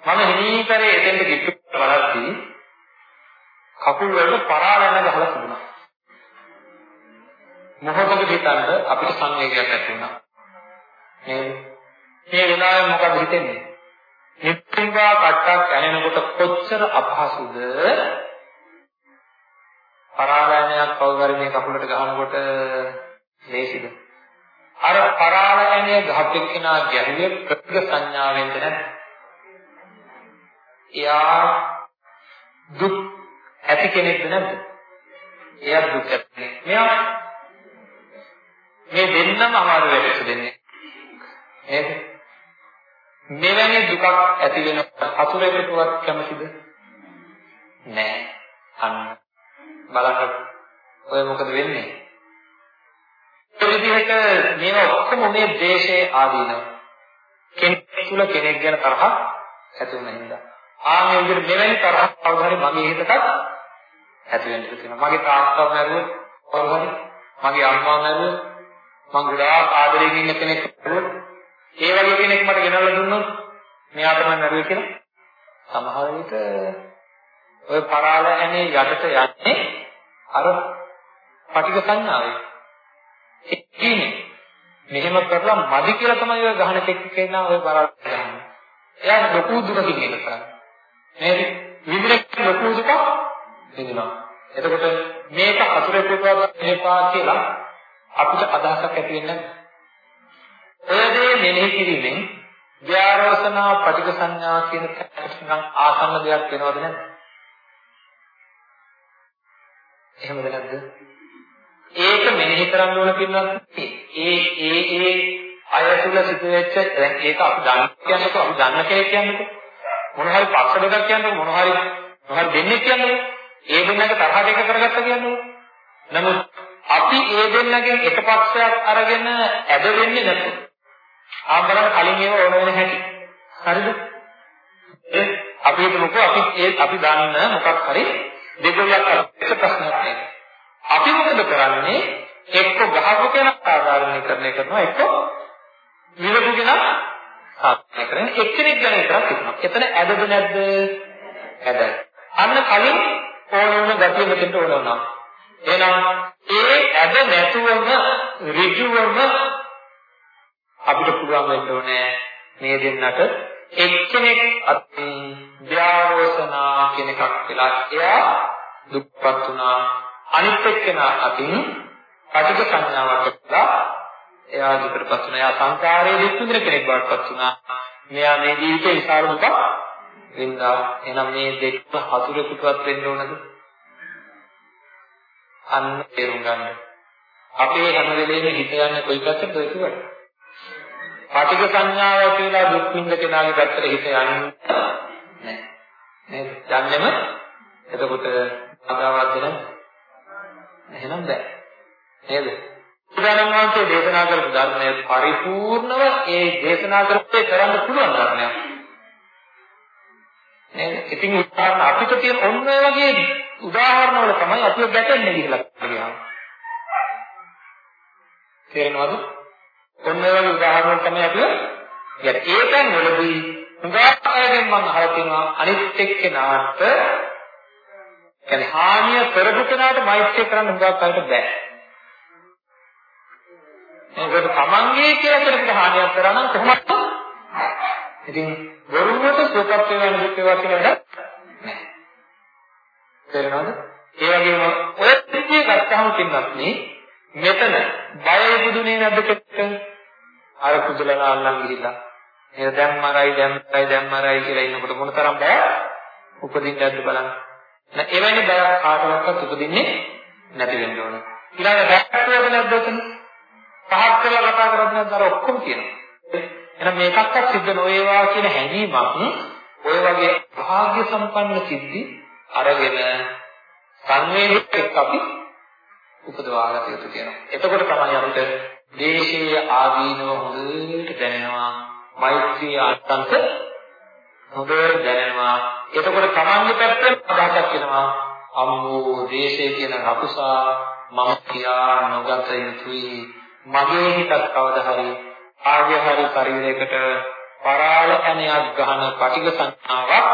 මම හිමීතරේ එතෙන්ට කිට්ටුට බලද්දී කකුල් වලට පරාලන්න ගහලා තිබුණා. මොහොතක හිතන්න අපිට සංවේගයක් ඇති වුණා. නේද? මේ වෙලාවේ මොකද හිතෙන්නේ? නිත්‍යංගා කට්ටක් ඇනෙනකොට කොච්චර අපහසුද? පරාලයනයක් කවුරුහරි මේ කකුලට ගහනකොට ලේසිද? අර පරාලයනය ගහපෙක් කෙනා ගැහුවේ ප්‍රතිග සංඥාවෙන්ද නැද්ද? එයා දුක් ඇති කෙනෙක්ද නැද්ද? එයා දුක් ඇති. මෙයා මේ දෙන්නම අමාරු වෙච්ච දෙන්නේ. නේද? මෙවැනි දුකක් ඇති වෙන හතුරෙකුටවත් කැමතිද? නෑ. අන්න බලන්න ඔය මොකද වෙන්නේ? ඒ විදිහට මේවා ඔක්කොම මේ දේශයේ ආදීනව. කෙනෙක් තුල කෙනෙක් ගැන තරහක් ඇති වෙන හින්දා. ආන්නේ විදිහට මෙවැනි තරහක් කවදාහරි මගේ හිතටත් ඇති වෙන්න තියෙනවා. මගේ තාත්තා මැරුවොත් කවුරු හරි මගේ අම්මා මැරුවොත් මං ගොඩාක් ආදරයෙන් ඉන්න කෙනෙක් මැරුවොත් ඒ වගේ කෙනෙක් මට ගෙනල්ලා දුන්නොත් මෙයා තමයි නරුවේ කියලා සමහර විට ඔය පරාල ඇනේ යටට යන්නේ අර පටික සංඥාවේ. ඒ කියන්නේ මෙහෙම කරලා මදි කියලා තමයි ඔය ගහන කෙක් කෙනා ඔය පරාල ගහන්නේ. එයා ලොකු දුකකින් ඒක කරන්නේ. නේද? විදිහට ලොකු දුක විඳිනවා. එතකොට මේක අතුරේකවත් මේපා කියලා අපිට අදහසක් ඇති වෙන්නේ නැහැ. ඔය දේ මෙනෙහි කිරීමෙන් ව්‍යාරෝසනා පටික සංඥා කියන කටනම් ආසන්න දෙයක් වෙනවද නැද්ද? එහෙමද නැද්ද? ඒක මෙනෙහි කරන්න ඕන පින්නත් ඒ ඒ ඒ අය තුල සිදු වෙච්ච දැන් ඒක අපි දන්න කියන්නකෝ අපි දන්න කෙනෙක් කියන්නකෝ මොන හරි පක්ෂ දෙකක් කියන්නකෝ මොන හරි මොන හරි දෙන්නෙක් කියන්නකෝ ඒ දෙන්නක තරහ දෙක කරගත්ත කියන්නකෝ නමුත් අපි ඒ දෙන්නගෙන් එක පක්ෂයක් අරගෙන ඇද වෙන්නේ නැතුව ආ බලන්න කලින් ඒව ඕන වෙන හැටි. හරිද? ඒ අපි හිතමුකෝ අපි ඒ අපි දන්න මොකක් හරි දෙගොල්ලක් අතර ප්‍රශ්නයක් නෑ. අපි මොකද කරන්නේ? එක්ක ගහපු කෙනා සාධාරණීකරණය කරනවා එක්ක විලපු කෙනා සාධාරණය කරන්නේ එක්කෙනෙක් ගැන විතරක් හිතනවා. එතන ඇදද නැද්ද? ඇදයි. අන්න කලින් ඕන වුණ ගතිය මෙතෙන්ට ඕන වුණා. එහෙනම් ඒ ඇද නැතුවම ඍජුවම අපිට පුළුවන් වෙන්න ඕනේ මේ දෙන්නට එක්කෙනෙක් අතින් ව්‍යාවෝසනා කියන එකක් වෙලා එයා දුක්පත් වුණා. අනිත් එක්කෙනා අතින් පටිඝ සංඥාවක් වෙලා එයා දුකටපත් වුණා. එයා සංසාරයේ දුක් විඳින කෙනෙක් බවට පත් වුණා. මෙයා මේ ජීවිතේ විසාර දුක වින්දා එහෙනම් මේ දෙක හතුරෙකුටවත් වෙන්න ඕනද අන්න තේරුම් ගන්න අපේ හැම වෙලේම හිත යන්නේ කොයි පැත්තටද කියලා පටික සංඥාව කියලා දුක් විඳ කෙනාගේ පැත්තට හිත යන්නේ නැහැ. නේද? යන්නෙම එතකොට ආදාවද්ද නැද්ද? එහෙනම් බෑ. නේද? බුදුරජාණන් වහන්සේ දේශනා කරපු ධර්මය පරිපූර්ණව ඒ දේශනා කරපේ කරන්න පුළුවන් ධර්මයක්. නේද? ඉතින් උදාහරණ අපිට තියෙන ඔන්න ඔය වගේ උදාහරණ වල තමයි අපිව ගැටෙන්නේ කියලා කියනවා. තේරෙනවද? ඔන්න ඔය වගේ උදාහරණ තමයි අපි යන්නේ. ඒකෙන් වලදී හුඟක් අයගෙන් මම අහලා තියෙනවා අනිත් එක්කෙනාට කියන්නේ හානිය කරපු කෙනාට මෛත්‍රිය කරන්න හුඟක් අයට බෑ. ඒකට තමන්ගේ කියලා කෙනෙකුට හානියක් කරා නම් කොහොමද? ඉතින් වරුණට සුවපත් වේවා නෙවෙයි වේවා කියලා නෑ. තේරෙනවද? ඒ වගේම ඔය පිටියේ ගත්තාම පින්නත් නේ මෙතන බය බුදුනේ නැද්ද කෙනෙක්? අර කුදලන අල්ලන් ගිහිල්ලා ඒ දැන් මරයි දැන් මරයි දැන් මරයි කියලා ඉන්නකොට මොන තරම් බය උපදින්නද බලන්න. එවැනි බයක් කාටවත් උපදින්නේ නැති වෙන්න ඕන. ඊළඟ දැක්කවද නැද්ද ඔතන? පහත් කරලා කතා කරද්දී නැද්ද අර ඔක්කොම කියනවා. එහෙනම් මේකක්වත් සිද්ධ නොවේවා කියන හැඟීමක් ඔය වගේ භාග්‍ය සම්පන්න සිද්ධි අරගෙන සංවේගයක් අපි උපදවාගත යුතු කියනවා. එතකොට තමයි අපිට දේශීය ආදීනව හොඳට දැනෙනවා. මෛත්‍රී ආත්තන්ත හොඳට දැනෙනවා. එතකොට තමන්ගේ පැත්තෙන් අදහසක් වෙනවා. අම්මෝ දේශේ කියන රකුසා මම කියා නොගත යුතුයි. මගේ හිතත් කවදා හරි ආර්ය හරි ශරීරයකට පරාල ඇණයක් ගන්න පටිඝ සංඥාවක්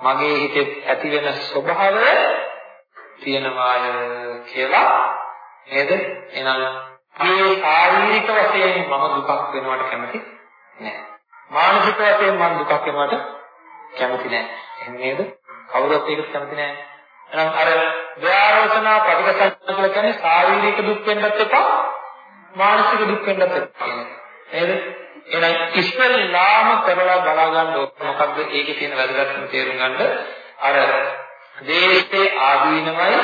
මගේ හිතේ ඇති වෙන ස්වභාවය තියෙනවාය කියලා නේද? එහෙනම් මේ ශාරීරික වශයෙන් මම දුකක් වෙනවට කැමති නෑ. මානසික වශයෙන් මම දුකක් වෙනවට කැමති නෑ. එහෙනම් නේද? කවුරුත් ඒකට කැමති නෑ. එහෙනම් අර ව්‍යාරෝචනා ප්‍රතිගතන කියලා කියන්නේ ශාරීරික දුක් වෙන්නත් එපා මානසික දුක් වෙන්නත් එපා නේද? එහෙනම් ඉස්සෙල්ලාම කරලා බලා ගන්න මොකක්ද ඒකේ තියෙන වැදගත්කම තේරුම් ගන්න අර දේශේ ආදීනමයි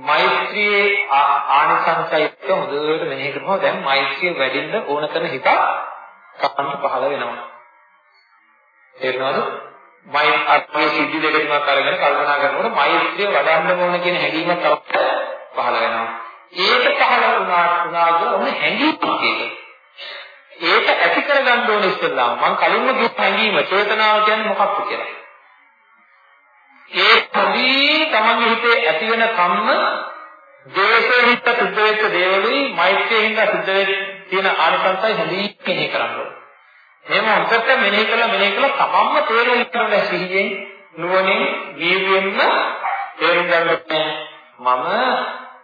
මෛත්‍රියේ ආනිසංසයිත් හොඳට මෙනෙහි කරනවා. දැන් මෛත්‍රිය වැඩින්න ඕන කරන හිත කපන්න පහළ වෙනවා. තේරෙනවද? මයි අත්මේ සිද්ධි දෙක තුනක් අරගෙන කල්පනා කරනකොට මෛත්‍රිය වඩන්න ඕන කියන හැඟීමක් තමයි පහළ වෙනවා. ඒක පහළ වුණාට උනාද ඔන්න හැඟීමක් ඒක. ඒක ඇති කරගන්න ඕනේ ඉස්සෙල්ලාම. මම කලින්ම කිව්ව හැඟීම චේතනාව කියන්නේ මොකක්ද කියලා. ඒ පොඩි තමන්ගේ හිතේ ඇති වෙන කම්ම දේශයෙන් හිත සුද්ධ වෙච්ච දේවලුයි මෛත්‍රියෙන් හිත සුද්ධ වෙච්ච තියෙන ආනිසංසයි හැදී මෙහෙ කරන්න ඕනේ. එහෙම අන්තට මෙනෙහි කළා මෙනෙහි කළා තමන්ම තේරුම් ගන්න සිහියෙන් නුවණින් වීර්යයෙන්ම තේරුම් ගන්න මම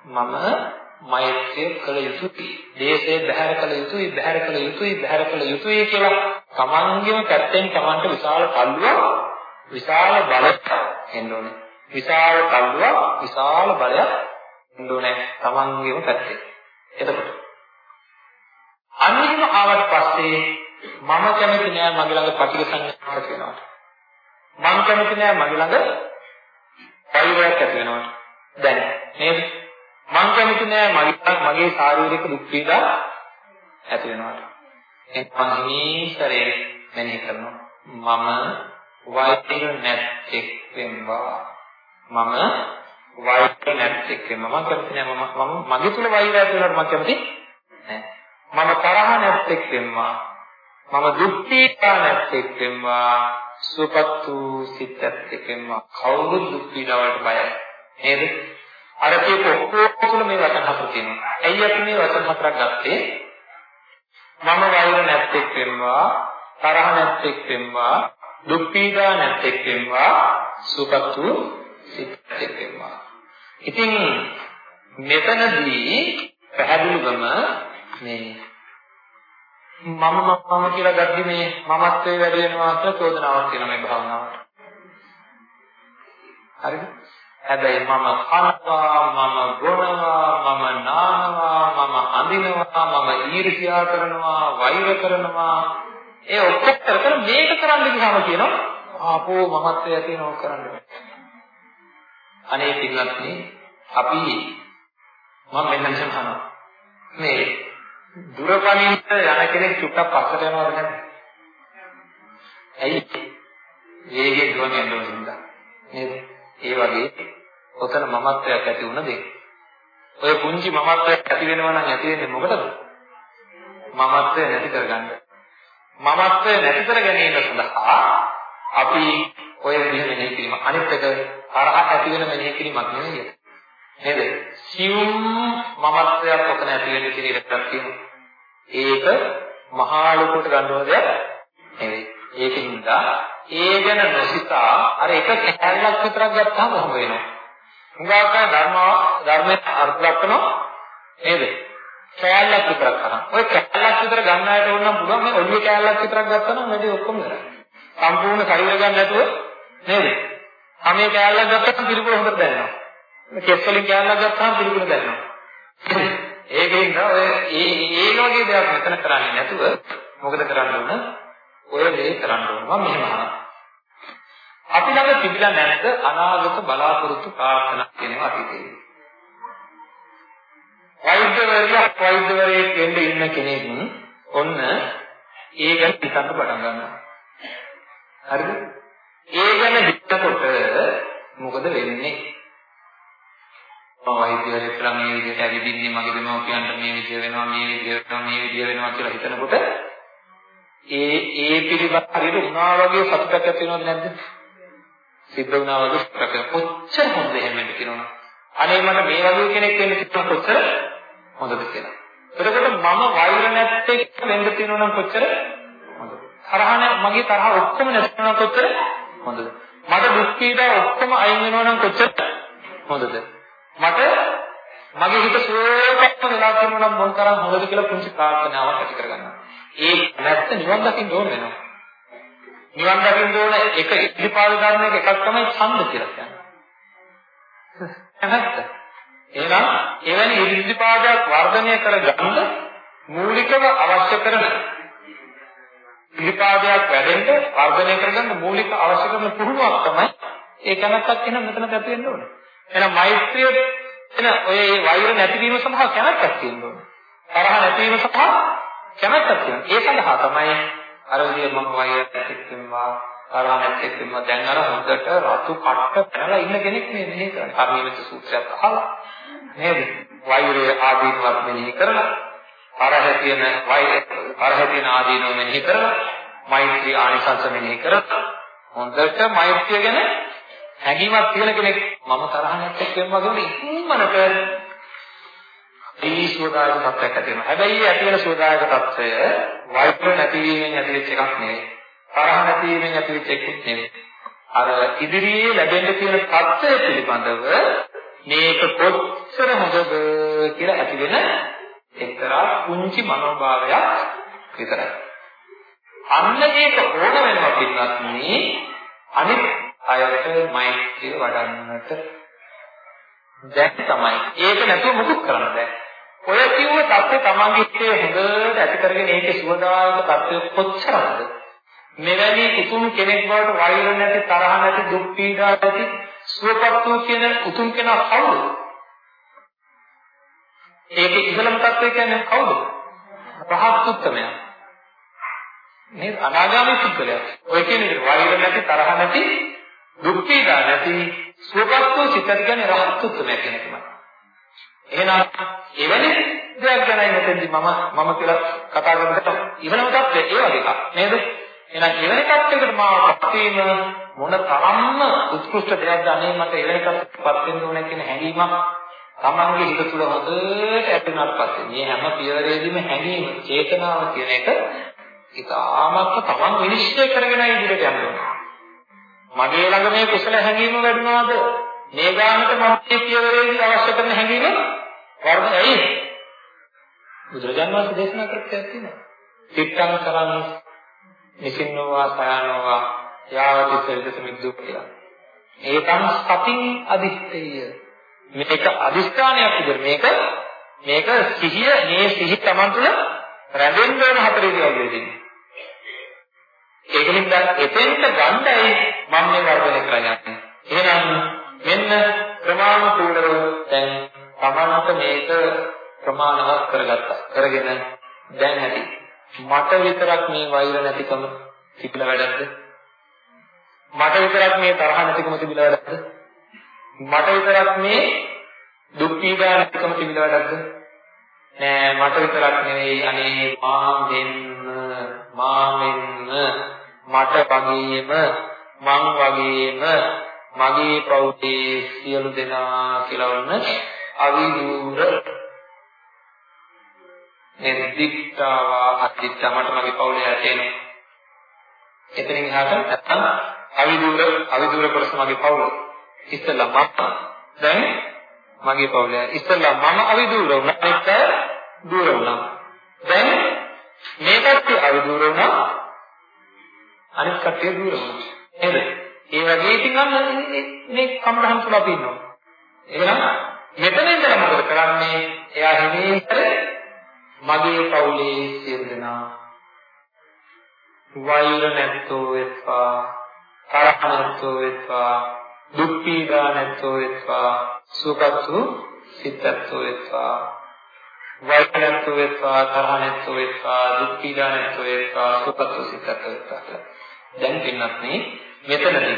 මම මෛත්‍රිය කළ යුතුයි. දේශේ බහැර කළ යුතුයි, බහැර කළ යුතුයි, බහැර කළ යුතුයි කියලා තමන්ගේම පැත්තෙන් තමන්ට විශාල පල්ලුවක් විශාල බලයක් එන්න ඕනේ. විශාල තල්ලුවක් විශාල බලයක් එන්න ඕනේ තමන්ගේම පැත්තේ. එතකොට අන්නිම ආවට පස්සේ මම කැමති නෑ මගේ ළඟ පටිඝ සංඥාවක් වෙනවට. මම කැමති නෑ මගේ ළඟ පරිවර්තයක් ඇති වෙනවට. දැන් නේද? මම කැමති නෑ මගේ මගේ ශාරීරික දුක් පීඩා ඇති වෙනවට. ඒ මම හිමීතරේ මෙනෙහි කරනවා. මම වෛර නැත්තේක් වෙම්වා මම වෛර නැත්තේක් වෙම්වා මම කැමති නෑ මම මම මගේ තුල වෛරය ඇති වෙනවට මම කැමති නෑ. මම තරහ නැත්තේක් වෙම්වා මම දුක් පීඩා නැත්තේක් වෙම්වා සුපත්තු සිතත් එක්කම කවුරුත් දුක් පීඩා වලට බයයි. නේද? අර කියපු ඔක්කොම තුල මේ වචන හතර තියෙනවා ඇයි අපි මේ වචන හතරක් ගත්තේ මම වෛර නැත්තේක් වෙම්වා තරහ නැත්තේක් වෙම්වා දුක් පීඩා නැත්තේක් වෙනවා සුඛත් වූ සිතක් වෙනවා. ඉතින් මෙතනදී පැහැදිලිවම මේ මම මම කියලා ගද්දි මේ මමත්වයේ වැඩි වෙනවා කියලා චෝදනාවක් තියෙනවා මේ භාවනාවට. හරිද? හැබැයි මම කනවා මම ගොනවා මම නානවා මම අඳිනවා මම ඊර්ෂ්‍යා කරනවා වෛර කරනවා ඒ ඔක්කොම කර කර මේක කරන්න ගියාම කියනවා ආපෝ මමත්වය තියෙනව කරන්න බෑ. අනේ පින්වත්නි අපි මම මෙන්න කියනවා මේ දුරපණින්ට යන කෙනෙක් චුට්ටක් පස්සට යනවද නැද්ද? ඇයි? වේගෙන් දුවන යනවා හින්දා. නේද? ඒ වගේ ඔතන මමත්වයක් ඇති වුණ දෙයක්. ඔය පුංචි මමත්වයක් ඇති වෙනවා නම් ඇති වෙන්නේ මොකටද? මමත්වය නැති කරගන්න. මමත්වය නැති කර ගැනීම සඳහා අපි ඔය විදිහ මෙනෙහි කිරීම අනිත් එක තරහ ඇති වෙන මෙනෙහි කිරීමක් නෙවෙයි නේද සියුම් මමත්වයක් ඔතන ඇති වෙන විදිහට තියෙනවා ඒක මහා ලොකුට ගන්නව දෙයක් නෙවෙයි ඒකින්ද ඒ ගැන නොසිතා අර එක කැලලක් විතරක් ගත්තාම හොම වෙනවා හුඟක් ධර්ම ධර්මයේ අර්ථ දක්වනවා නේද කෑල්ලක් විතරක් කරා. ඔය කෑල්ලක් විතර ගන්න අයට ඕනම් පුළුවන් මේ ඔළුවේ කෑල්ලක් විතරක් ගත්තා නම් වැඩි ඔක්කොම කරා. සම්පූර්ණ ශරීර ගන්න නැතුව නේද? හැමේ කෑල්ලක් ගත්තාම පිළිකුල හොඳට දැනෙනවා. මේ කෙස් වලින් කෑල්ලක් ගත්තාම පිළිකුල දැනෙනවා. ඒකෙන් ඔය ඒ ඒ වගේ දේවල් මෙතන කරන්නේ නැතුව මොකද කරන්න ඕන? ඔය දේ කරන්න ඕන මම මෙහෙම අහනවා. අපි ළඟ තිබිලා නැද්ද අනාගත බලාපොරොත්තු ප්‍රාර්ථනා කියනවා අතීතයේ. වෛද්‍යවරයෙක් වෛද්‍යවරයෙක් වෙන්න ඉන්න කෙනෙක් ඔන්න ඒ ගැන හිතන්න පටන් ගන්නවා. හරිද? ඒ ගැන හිතනකොට මොකද වෙන්නේ? මම වෛද්‍යවරයෙක් කියලා මේ විදිහට ඇවිදින්නේ මගේ දෙමව්පියන්ට මේ විදිහ වෙනවා මේ විදිහ වෙනවා මේ විදිහ වෙනවා කියලා හිතනකොට ඒ ඒ පිළිබඳ හරියට උනා වගේ සතුටක් ඇති වෙනවද නැද්ද? සිද්ධ වුණා වගේ සතුටක් කොච්චර හොඳද එහෙම වෙන්න කියනවා. අනේ මට මේ වගේ කෙනෙක් වෙන්න කිව්වොත් කොච්චර හොඳද කියලා. එතකොට මම වෛර නැත්තේ වෙන්න තියෙනවා නම් කොච්චර හොඳද? තරහ මගේ තරහ ඔක්කොම නැත්නම් කොච්චර හොඳද? මට දුක් පීඩා ඔක්කොම අයින් වෙනවා නම් කොච්චර හොඳද? මට මගේ හිත සුවපත්ම වෙලා තියෙනවා නම් මොන තරම් හොඳද කියලා පුංචි ප්‍රාර්ථනාවක් ඇති කරගන්නවා. ඒ නැත්ත නිවන් දකින්න ඕන වෙනවා. නිවන් දකින්න ඕන එක ඉතිපාද ධර්ම එක එකක් තමයි ඡන්ද කියලා කියන්නේ. නැත්ත. එහෙනම් එවැනි ඉතිපාදයක් වර්ධනය කරගන්න මූලිකව අවශ්‍ය කරන ඉතිපාදයක් වැඩෙන්න වර්ධනය කරගන්න මූලික අවශ්‍ය කරන පුහුණුවක් තමයි ඒ කැමැත්තක් කියන මෙතන ඇති වෙන්න ඕනේ. එහෙනම් මෛත්‍රිය එන ඔය වෛර නැතිවීම සඳහා කැමැත්තක් තියෙන්න ඕනේ. තරහ නැතිවීම සඳහා කැමැත්තක් තියෙනවා. ඒ සඳහා තමයි අර විදිය මම වෛරත් එක්කම තරහ නැති එක්කම දැන් අර හොඳට රතු කට්ට පැනලා ඉන්න කෙනෙක් මේ මෙහෙ කරන්නේ. කර්මීමේ සූත්‍රයක් අහලා නේද? වෛරයේ ආදීනවත් මෙනෙහි කරලා තරහ තියෙන වෛර තරහ තියෙන ආදීනව මෙනෙහි කරලා මෛත්‍රී ආනිසංස මෙනෙහි කරලා හොඳට මෛත්‍රිය ගැන හැඟීමක් තියෙන කෙනෙක් මම තරහ නැත්තේ කියනවා වගේ ඉක්මනට ඒ සෝදායක තත්ත්වයක් ඇති වෙනවා. හැබැයි ඇති වෙන සෝදායක තත්ත්වය වෛද්‍ය නැතිවීමෙන් ඇතිවෙච්ච එකක් නෙවෙයි. තරහ නැතිවීමෙන් ඇතිවෙච්ච එකක් නෙවෙයි. අර ඉදිරියේ ලැබෙන්න තියෙන තත්ත්වය පිළිබඳව මේක කොච්චර හොඳද කියලා ඇති වෙන එක්තරා කුංචි මනෝභාවයක් විතරයි. අන්න ඒක ඕන වෙනවා පින්නත් මේ අනිත් අයට මෛත්‍රිය වඩන්නට දැන් තමයි. ඒක නැතුව මොකක් කරන්න බෑ. ඔය කිව්ව தත්ත්වය තමන්ගේ හිතේ හොඳට ඇති කරගෙන ඒකේ සුවදායක தත්ත්වය කොච්චරද? මෙවැනි උතුම් කෙනෙක් බවට වෛර නැති තරහ නැති දුක් පීඩා නැති සුවපත් වූ කියන උතුම් කෙනා කවුද? ඒක ඉස්ලාම් தත්ත්වය කියන්නේ කවුද? රහත් උත්තමයා. මේ අනාගාමී පුද්ගලයා. ඔය කියන්නේ වෛර නැති තරහ නැති දුක් පීඩා නැති සුවපත් වූ සිතක් කියන්නේ රහත් උත්තමයා කියන එකමයි. එහෙනම් එවැනි දෙයක් ගැනයි මෙතෙන්දි මම මම කියලා කතා කරනකොට ඉවනම තත්ත්වය ඒ වගේ එකක් නේද? එහෙනම් එවැනි තත්ත්වයකට මාවපත් වීම මොන තරම්ම උත්කෘෂ්ඨ දෙයක්ද අනේ මට එවැනි තත්ත්වයකටපත් වෙන්න ඕන කියන හැඟීමක් තමන්ගේ හිත තුළ හොඳට ඇතිවෙනාට පස්සේ මේ හැම පියවරේදීම හැඟීම චේතනාව කියන එක ඉතාමත් තමන් විනිශ්චය කරගෙන ඉදිරියට යන්න ඕනේ. මගේ ළඟ මේ කුසල හැඟීම වැඩනවාද? මේ ගානට මම මේ පියවරේදී අවශ්‍ය කරන හැඟීම වර්ධනය ඇයි? බුදුරජාණන් වහන්සේ දේශනා කරපු එකක් තියෙනවා. චිත්තං කරන් නිසින්නෝවා සයනෝවා යාවති සරිත මිද්දු කියලා. ඒකම සතින් අදිස්තේය. මේක අදිස්ථානයක් විදිහට මේක මේක සිහිය මේ සිහි Taman තුළ රැඳෙන්න වෙන හතරේදී වගේ දෙන්නේ. ඒකෙන් දැන් එතෙන්ට ගන්නයි මම මේ වර්ධනය කරන්නේ. එහෙනම් මෙන්න ප්‍රමාණිකූලව දැන් තමන්ට මේක ප්‍රමාණවත් කරගත්තා. කරගෙන දැන් ඇති. මට විතරක් මේ වෛර නැතිකම තිබිලා වැඩක්ද? මට විතරක් මේ තරහ නැතිකම තිබිලා වැඩක්ද? මට විතරක් මේ දුක් පීඩා නැතිකම තිබිලා වැඩක්ද? නෑ මට විතරක් නෙවෙයි අනේ මා මෙන්න මා මෙන්න මට වගේම මං වගේම මගේ පෞතේ සියලු දෙනා කියලා වුණ අවිදූර නිර්දික්තාවා අත්‍ත්‍ය මට මගේ පෞලේ ඇතේන එතනින් එහාට නැත්තම් අවිදූර අවිදූර කොටස මගේ පෞල ඉස්සෙල්ලා මම දැන් මගේ පෞලේ ඉස්සෙල්ලා මම අවිදූර වුණා. එක්ක දූර වුණා. දැන් මේකත් අවිදූර වුණා. අනිත් කට්ටිය දුර වුණා. නේද? ඒ වගේ ඉතින් අන්න මේ කම්රහන් තුල අපි ඉන්නවා. එහෙනම් මෙතන ඉඳලා මොකද කරන්නේ? එයා හිමීතර මගේ පවුලේ සියලු දෙනා වෛර නැත්තෝ වෙත්වා තරහ නැත්තෝ වෙත්වා දුක් පීඩා නැත්තෝ වෙත්වා සුඛතු සිතත්ෝ වෙත්වා වෛර නැත්තෝ වෙත්වා තරහ නැත්තෝ වෙත්වා දුක් පීඩා නැත්තෝ වෙත්වා සුඛතු සිතත්ෝ වෙත්වා දැන් පින්නත් මෙතනදී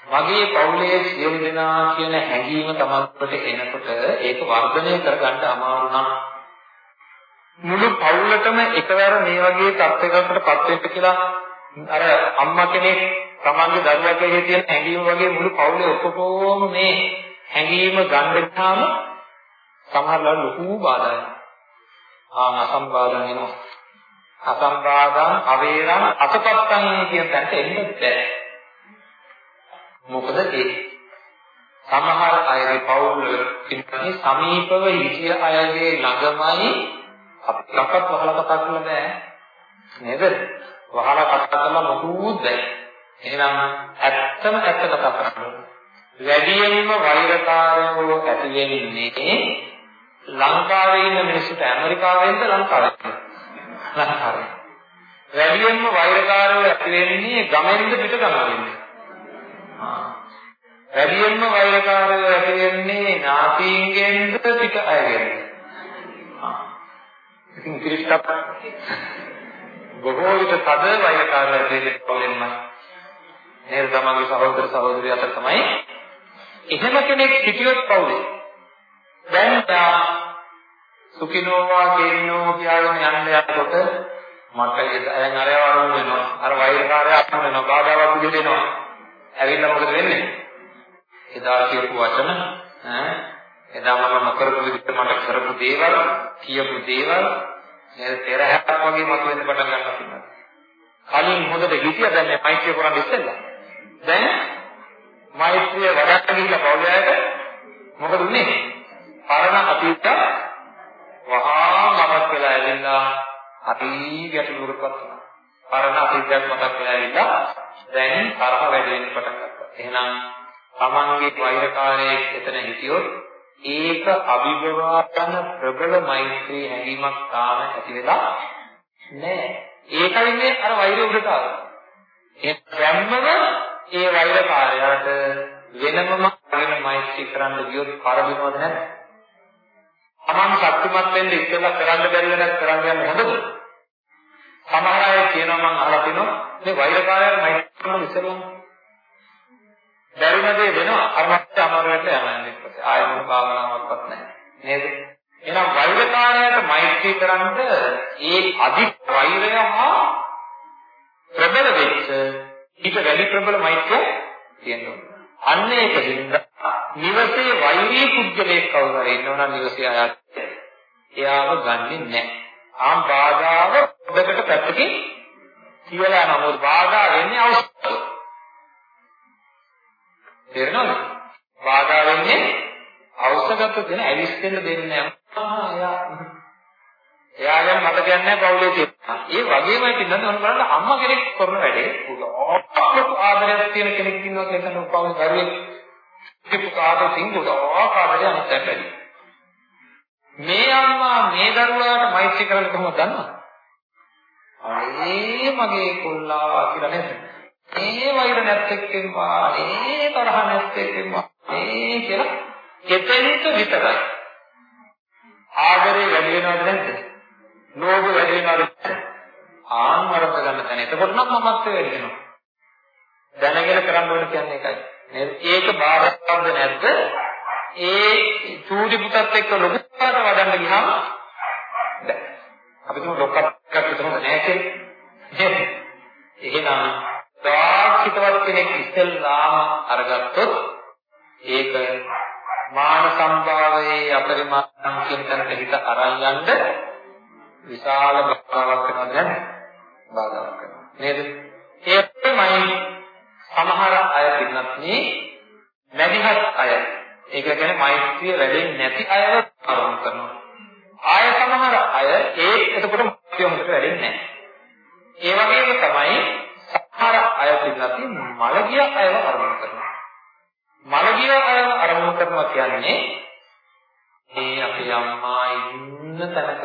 මගේ පවුලේ සියලු දෙනා කියන හැඟීම තමන්ට එනකොට ඒක වර්ධනය කරගන්න අමාරු නම් මුළු පවුලටම එකවර මේ වගේ තත්ත්වයකටපත් වෙන්න කියලා අර අම්මා කෙනෙක් තමන්ගේ දරුවා කෙරෙහි තියෙන හැඟීම වගේ මුළු පවුලේ ඔක්කොම මේ හැඟීම ගන්නෙත්තාම සමහරවල් ලොකු බාධායක්. ආ අසම්බාධන් එනවා. අසම්බාධන් අවේරන් අසපත්තන් කියන තැනට එන්න බැහැ. මොකද ඒ සමහර අයගේ පවුල් ඉන්නේ සමීපව හිටිය අයගේ ළඟමයි අපිටත් වහලා කතා කරන්න බෑ නේද? වහලා කතා කරලා මොකුත් බෑ. එහෙනම් ඇත්තම ඇත්ත කතා කරන්න වැඩියෙන්ම වෛරකාරයෝ ඇති වෙන්නේ ලංකාවේ ඉන්න මිනිස්සුන්ට ඇමරිකාවෙන්ද ලංකාවෙන්ද? ලංකාවෙන්. වැඩියෙන්ම වෛරකාරයෝ ඇති වෙන්නේ ගමෙන්ද පිට ගමෙන්ද? වැඩියෙන්ම වෛරකාරයෝ ඇති වෙන්නේ නාපීන්ගෙන්ද පිට අයගෙන්ද? ඉතින් ක්‍රිස්තප් බොහෝ විට තද වෛරකාරයෝ ඇති වෙන්නේ කොහෙන්මයි? නේද? තමන්ගේ සහෝදර සහෝදරිය අතර තමයි. එහෙම කෙනෙක් හිටියොත් පවුලේ දැන් තා සුඛිනෝවා කේනෝ කියලාගෙන යන්න යනකොට මට දැන් අරයව අරුම් වෙනවා. අර වෛරකාරය අරුම් වෙනවා. බාධාවක් විදිහට එනවා. ඇවිල්ලා මොකද වෙන්නේ? එදා කියපු වචන ඈ එදා මම නොකරපු විදිහට මට කරපු දේවල් කියපු දේවල් නේද පෙරහැරක් වගේ මතුවෙන්න පටන් ගන්නවා කියනවා. කලින් හොඳට හිතියා දැන් මේ මෛත්‍රිය කරන් ඉස්සෙල්ලා. දැන් මෛත්‍රිය වඩන්න ගිහිල්ලා පෞලයාට මොකද උනේ? පරණ අතීත වහා මතක් වෙලා ඇවිල්ලා අපි ගැටලුවකටපත් වුණා. පරණ අතීතයක් මතක් වෙලා ඇවිල්ලා දැන් තරහ වැඩි වෙන්න පටන් ගත්තා. එහෙනම් තමන්ගේ වෛරකාරයෙක් එතන හිටියොත් ඒක අභිභවා කරන ප්‍රබල මෛත්‍රී හැඟීමක් තාම ඇති වෙලා නැහැ. ඒකයි මේ අර වෛරය උඩට ආවේ. ඒ ධම්මම ඒ වෛරකාරයාට වෙනමම වෙන මෛත්‍රී කරන්න ගියොත් පරදිනවද නැද්ද? තමන් ශක්තිමත් වෙන්න ඉස්සෙල්ලා කරන්න බැරි වෙනත් කරන්න යන්න හොඳද? සමහර අය කියනවා මම අහලා තිනවා මේ වෛරකාරයන් මෛත්‍රී කරන ඉස්සෙල්ලා බැරිම දේ වෙනවා අරමත් අමාරුවට යනවා. ඊපස්සේ ආයෙ මොන භාවනාවක්වත් නැහැ. නේද? එහෙනම් වෛරකාරයට මෛත්‍රී කරන්ද ඒ අධි වෛරය හා ප්‍රබල වෙච්ච ඊට වැඩි ප්‍රබල මෛත්‍රිය තියෙනවා අන්න ඒකින්ද නිවසේ වෛරී පුද්ගලයෙක් කවුරු හරි ඉන්නවනම් නිවසේ අයත් එයාව ගන්නෙ නැහැ. ආම් බාධාව ඔබකට පැත්තකින් කියලා නමුත් බාධා වෙන්නේ අවශ්‍යයි. තේරෙනවද? බාධා වෙන්නේ අවශ්‍යගත දෙන ඇවිස්සෙන්න දෙන්නේ නැහැ. එයා එයා ගැන මට කියන්නේ පවුලේ තියෙනවා. ඒ වගේමයි පින්නත් මොන බලන්න අම්මා කෙනෙක් කරන වැඩේ ලොකු ආදරයක් තියෙන කෙනෙක් ඉන්නවා කියන උපවස් දරුවෙක් තිබු කාට සිංගුඩ ආකාරය අනිත් පැත්තේ. මේ අම්මා මේ දරුවාට මෛත්‍රී කරන්න කොහොමද දන්නවද? අනේ මගේ කොල්ලා කියලා නේද? මේ වෛර නැත්තෙක්ෙන් වානේ තරහ නැත්තෙක්ෙන් වානේ කියලා කෙතෙන්ට විතරයි. ආදරේ වැඩි වෙනවද නැද්ද? ලෝභ වැඩි වෙනවද? ආන් වරද ගන්න තැන. එතකොට නම් මමත් වැඩි වෙනවා. දැනගෙන කරන්න ඕන කියන්නේ ඒකයි. නේද? ඒක බාධාවක්ද නැද්ද? ඒ චූටි පුතත් එක්ක ලොකුට වඩන්න ගියාම බැහැ. අපි තුමු ලොක්කක් විතර හොඳ නැහැ කියන්නේ. එහෙනම් දාර්ශනිකවත් කෙනෙක් ඉස්සෙල්ලාම අරගත්තොත් ඒක මාන සම්භාවයේ අපරිමාණ කියන තැනට හිත අරන් යන්න විශාල බාධාවක් වෙනවද නැද්ද? බාධාවක් වෙනවා. නේද? ඒ තමයි සමහර අය පින්නත් මේ මැදිහත් අය. ඒක කියන්නේ මෛත්‍රිය වැඩෙන්නේ නැති අයව ආරම්භ කරනවා. ආය සමහර අය ඒ එතකොට මුක්තිය හොඳට වැඩෙන්නේ නැහැ. ඒ වගේම තමයි සමහර අය පිළිබඳව මලගිය අයව අරමුණු කරනවා. මලගිය අයව අරමුණු කරනවා කියන්නේ මේ අපේ අම්මා ඉන්න තැනක